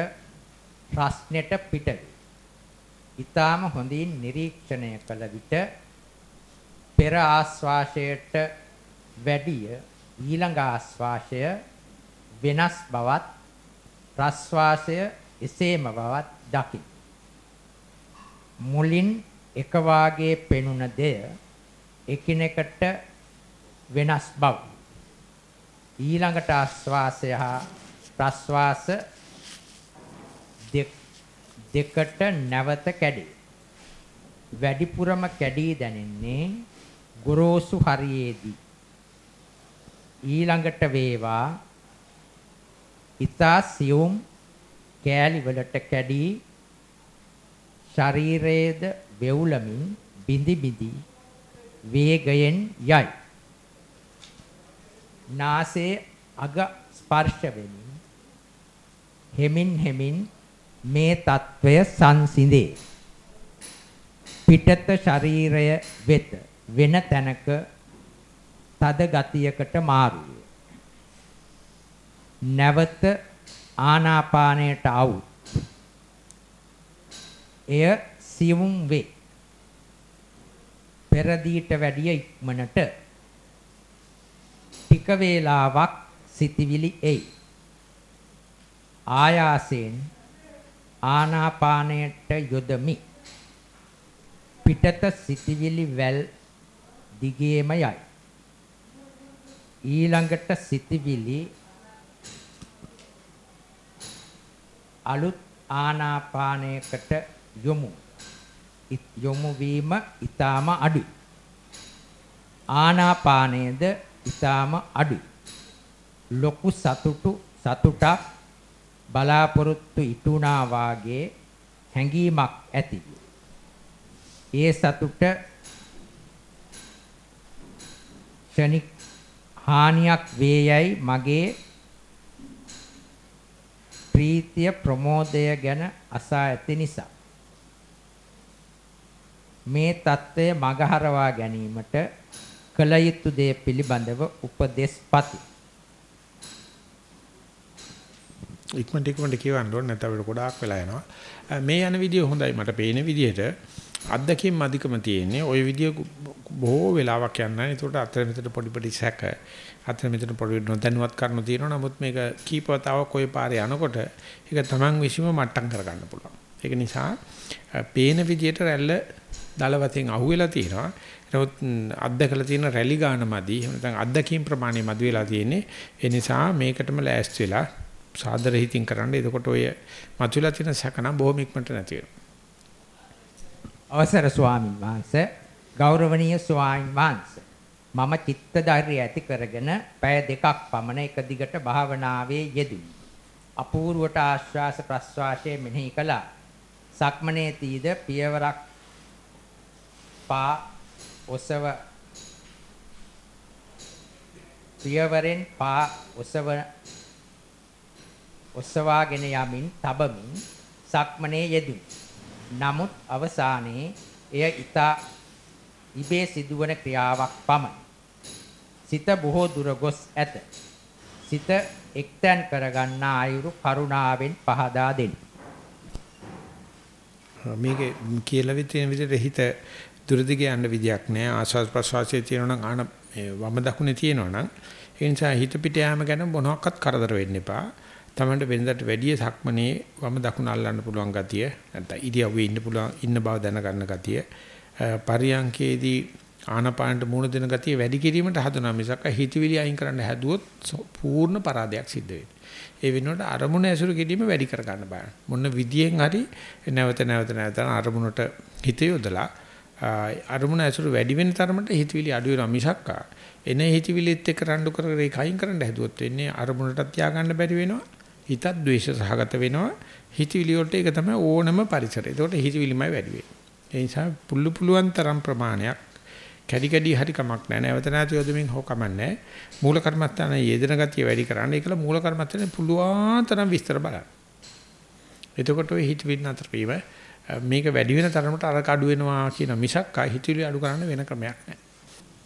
Speaker 2: රස්නෙට පිටවේ. ඊටාම හොඳින් නිරීක්ෂණය කළ විට පෙර ආස්වාසයට වැඩිය ඊළඟ ආස්වාසය වෙනස් බවත් ප්‍රස්වාසය එසේම බවත් දකින්න. මුලින් එක වාගේ පෙනුන දෙය එකිනෙකට වෙනස් බව. ඊළඟට ආශ්වාසය හා ප්‍රශ්වාස දෙකට නැවත කැඩේ. වැඩිපුරම කැඩී දැනෙන්නේ ගොරෝසු හරියේදී. ඊළඟට වේවා ඊතා සියුම් කෑලි වලට කැඩී ශරීරයේද වෙවුලමින් බිඳි බිඳි වේගයෙන් යයි. නාසයේ අග ස්පර්ශ වෙමින් හෙමින් හෙමින් මේ తත්වය සංසිඳේ. පිටත ශරීරය වෙත වෙන තැනක තද ගතියකට මාරුවේ. නැවත ආනාපානයට આવුත් එය සියුම් වේ. පෙරදීට වැඩිය ඉක්මනට ටික වේලාවක් සිටිවිලි එයි. ආයාසයෙන් ආනාපානයට යොදමි. පිටත සිටිවිලි වැල් දිගේම යයි. ඊළඟට සිටිවිලි අලුත් ආනාපානයකට යොමු. යොමු වීම ඊටාම අඩුයි. ආනාපානයේද ඊටාම අඩුයි. ලොකු සතුටු සතුටක් බලාපොරොත්තු ඉටුණා වාගේ හැඟීමක් ඇති. ඒ සතුට ක්ෂණික හානියක් වේයයි මගේ ප්‍රීතිය ප්‍රමෝදය ගැන අසා ඇති නිසා මේ தত্ত্বය මගහරවා ගැනීමට කළ යුතු දේ පිළිබඳව උපදේශපති.
Speaker 1: ඉක්මනට ඉක්මනට කියවන්න ඕනේ නැත්නම් අපිට ගොඩාක් වෙලා යනවා. මේ යන විදිය හොඳයි මට පේන විදියට අද්දකින් අධිකම තියෙන්නේ ওই විදිය බොහෝ වෙලාවක් යනවා ඒකට අතර මෙතන පොඩි පොඩි සැක අතන මෙතන පොඩි නොදැනුවත් කරනු තියෙනවා. නමුත් මේක කීපවතාවක් ওই පාරේ යනකොට ඒක Taman විශ්ීම මට්ටම් කරගන්න පුළුවන්. ඒක නිසා පේන විදියට රැල්ල දලවතෙන් අහුවෙලා තියෙනවා. නමුත් අත්දකලා තියෙන රැලි ගාන මදි. එහෙම නැත්නම් අත්දකීම් ප්‍රමාණය මදි වෙලා තියෙන්නේ. ඒ නිසා මේකටම ලෑස්ති වෙලා සාදර හිතින් කරන්න. එතකොට ඔය මතුවලා තියෙන සැකනම් බොහොම ඉක්මනට නැති වෙනවා.
Speaker 2: අවසර ස්වාමින් වහන්සේ ගෞරවනීය ස්වාමින් වහන්සේ මම චිත්ත ධෛර්යය ඇති කරගෙන පැය දෙකක් පමණ එක දිගට භාවනාවේ යෙදුණි. අපූර්වට ආශ්වාස ප්‍රශ්වාසයේ මෙනෙහි කළා. සක්මනේ තීද පියවරක් පා ඔසව පියවරෙන් පා ඔසව ඔසවාගෙන යමින් තබමින් සක්මනේ යෙදුණි. නමුත් අවසානයේ එය ඊතා ඉබේ සිදුවන ක්‍රියාවක් පමණි. සිත බොහෝ දුර ගොස් ඇත. සිත එක්තැන් කරගන්නා අයුරු කරුණාවෙන් පහදා දෙන්න.
Speaker 1: මේකේ කියලා විදින විදිහට හිත දුරදිගේ යන්න විදියක් නෑ ආස්වාද ප්‍රසවාසයේ තියෙනවා නම් ආන වම දකුණේ තියෙනවා නම් ඒ නිසා හිත පිට යාම ගැන මොනවාක්වත් කරදර වෙන්න එපා. තමන්ට වෙනදට වැඩිය සක්මනේ වම දකුණ අල්ලන්න පුළුවන් ගතිය නැත්නම් ඉරියව්වේ ඉන්න පුළුවන් ඉන්න බව දැනගන්න ගතිය පරියංකේදී ආනපානට මුණ දෙන ගතිය වැඩි කිරීමට හදනවා මිසක් හිතවිලි අයින් කරන්න හැදුවොත් පූර්ණ පරාදයක් සිද්ධ වෙනවා. ඒ වෙනුවට අරමුණ ඇසුරු කිරීම වැඩි කර ගන්න බෑ. මොන විදියෙන් හරි නැවත නැවත නැවත අරමුණට හිත යොදලා අරමුණ ඇසුරු වැඩි වෙන තරමට හිතවිලි අඩු වෙනවා මිසක් එන හිතවිලිත් එක්ක රණ්ඩු කර කර ඒකයින් කරන්න හැදුවොත් වෙන්නේ අරමුණට තියාගන්න බැරි වෙනවා. හිතත් ද්වේෂ සහගත වෙනවා. හිතවිලි වලට ඒක තමයි ඕනම පරිසරය. ඒකට හිතවිලිමයි වැඩි වෙන්නේ. ඒ නිසා පුල්ලු පුළුවන් තරම් ප්‍රමාණයක් කැඩි කැඩි හරි කමක් නැහැ. නැවත නැවත යොදමින් හො කමන්නේ. මූල කර්මස්ථානයේ යෙදෙන ගතිය වැඩි කරන්න. ඒකල මූල කර්මස්ථානේ පුළුවන් තරම් විස්තර බලන්න. එතකොට ඔය හිතවිලි නතර වීම මේක වැඩි වෙන තරමට අර කඩු වෙනවා කියන මිසක් හිතවිලි අඩු කරන්න වෙන ක්‍රමයක් නැහැ.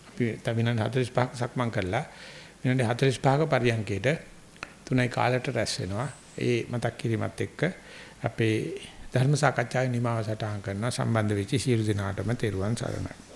Speaker 1: අපි තව විනාඩි 45ක් සක්මන් කරලා විනාඩි 45ක පරියන්කේට තුනයි කාලයට රැස් වෙනවා. ඒ මතක් කිරීමත් එක්ක අපේ ධර්ම සාකච්ඡාවේ නිමාව සටහන් කරනවා සම්බන්ධ වෙච්ච සියලු දෙනාටම තෙරුවන් සරණයි.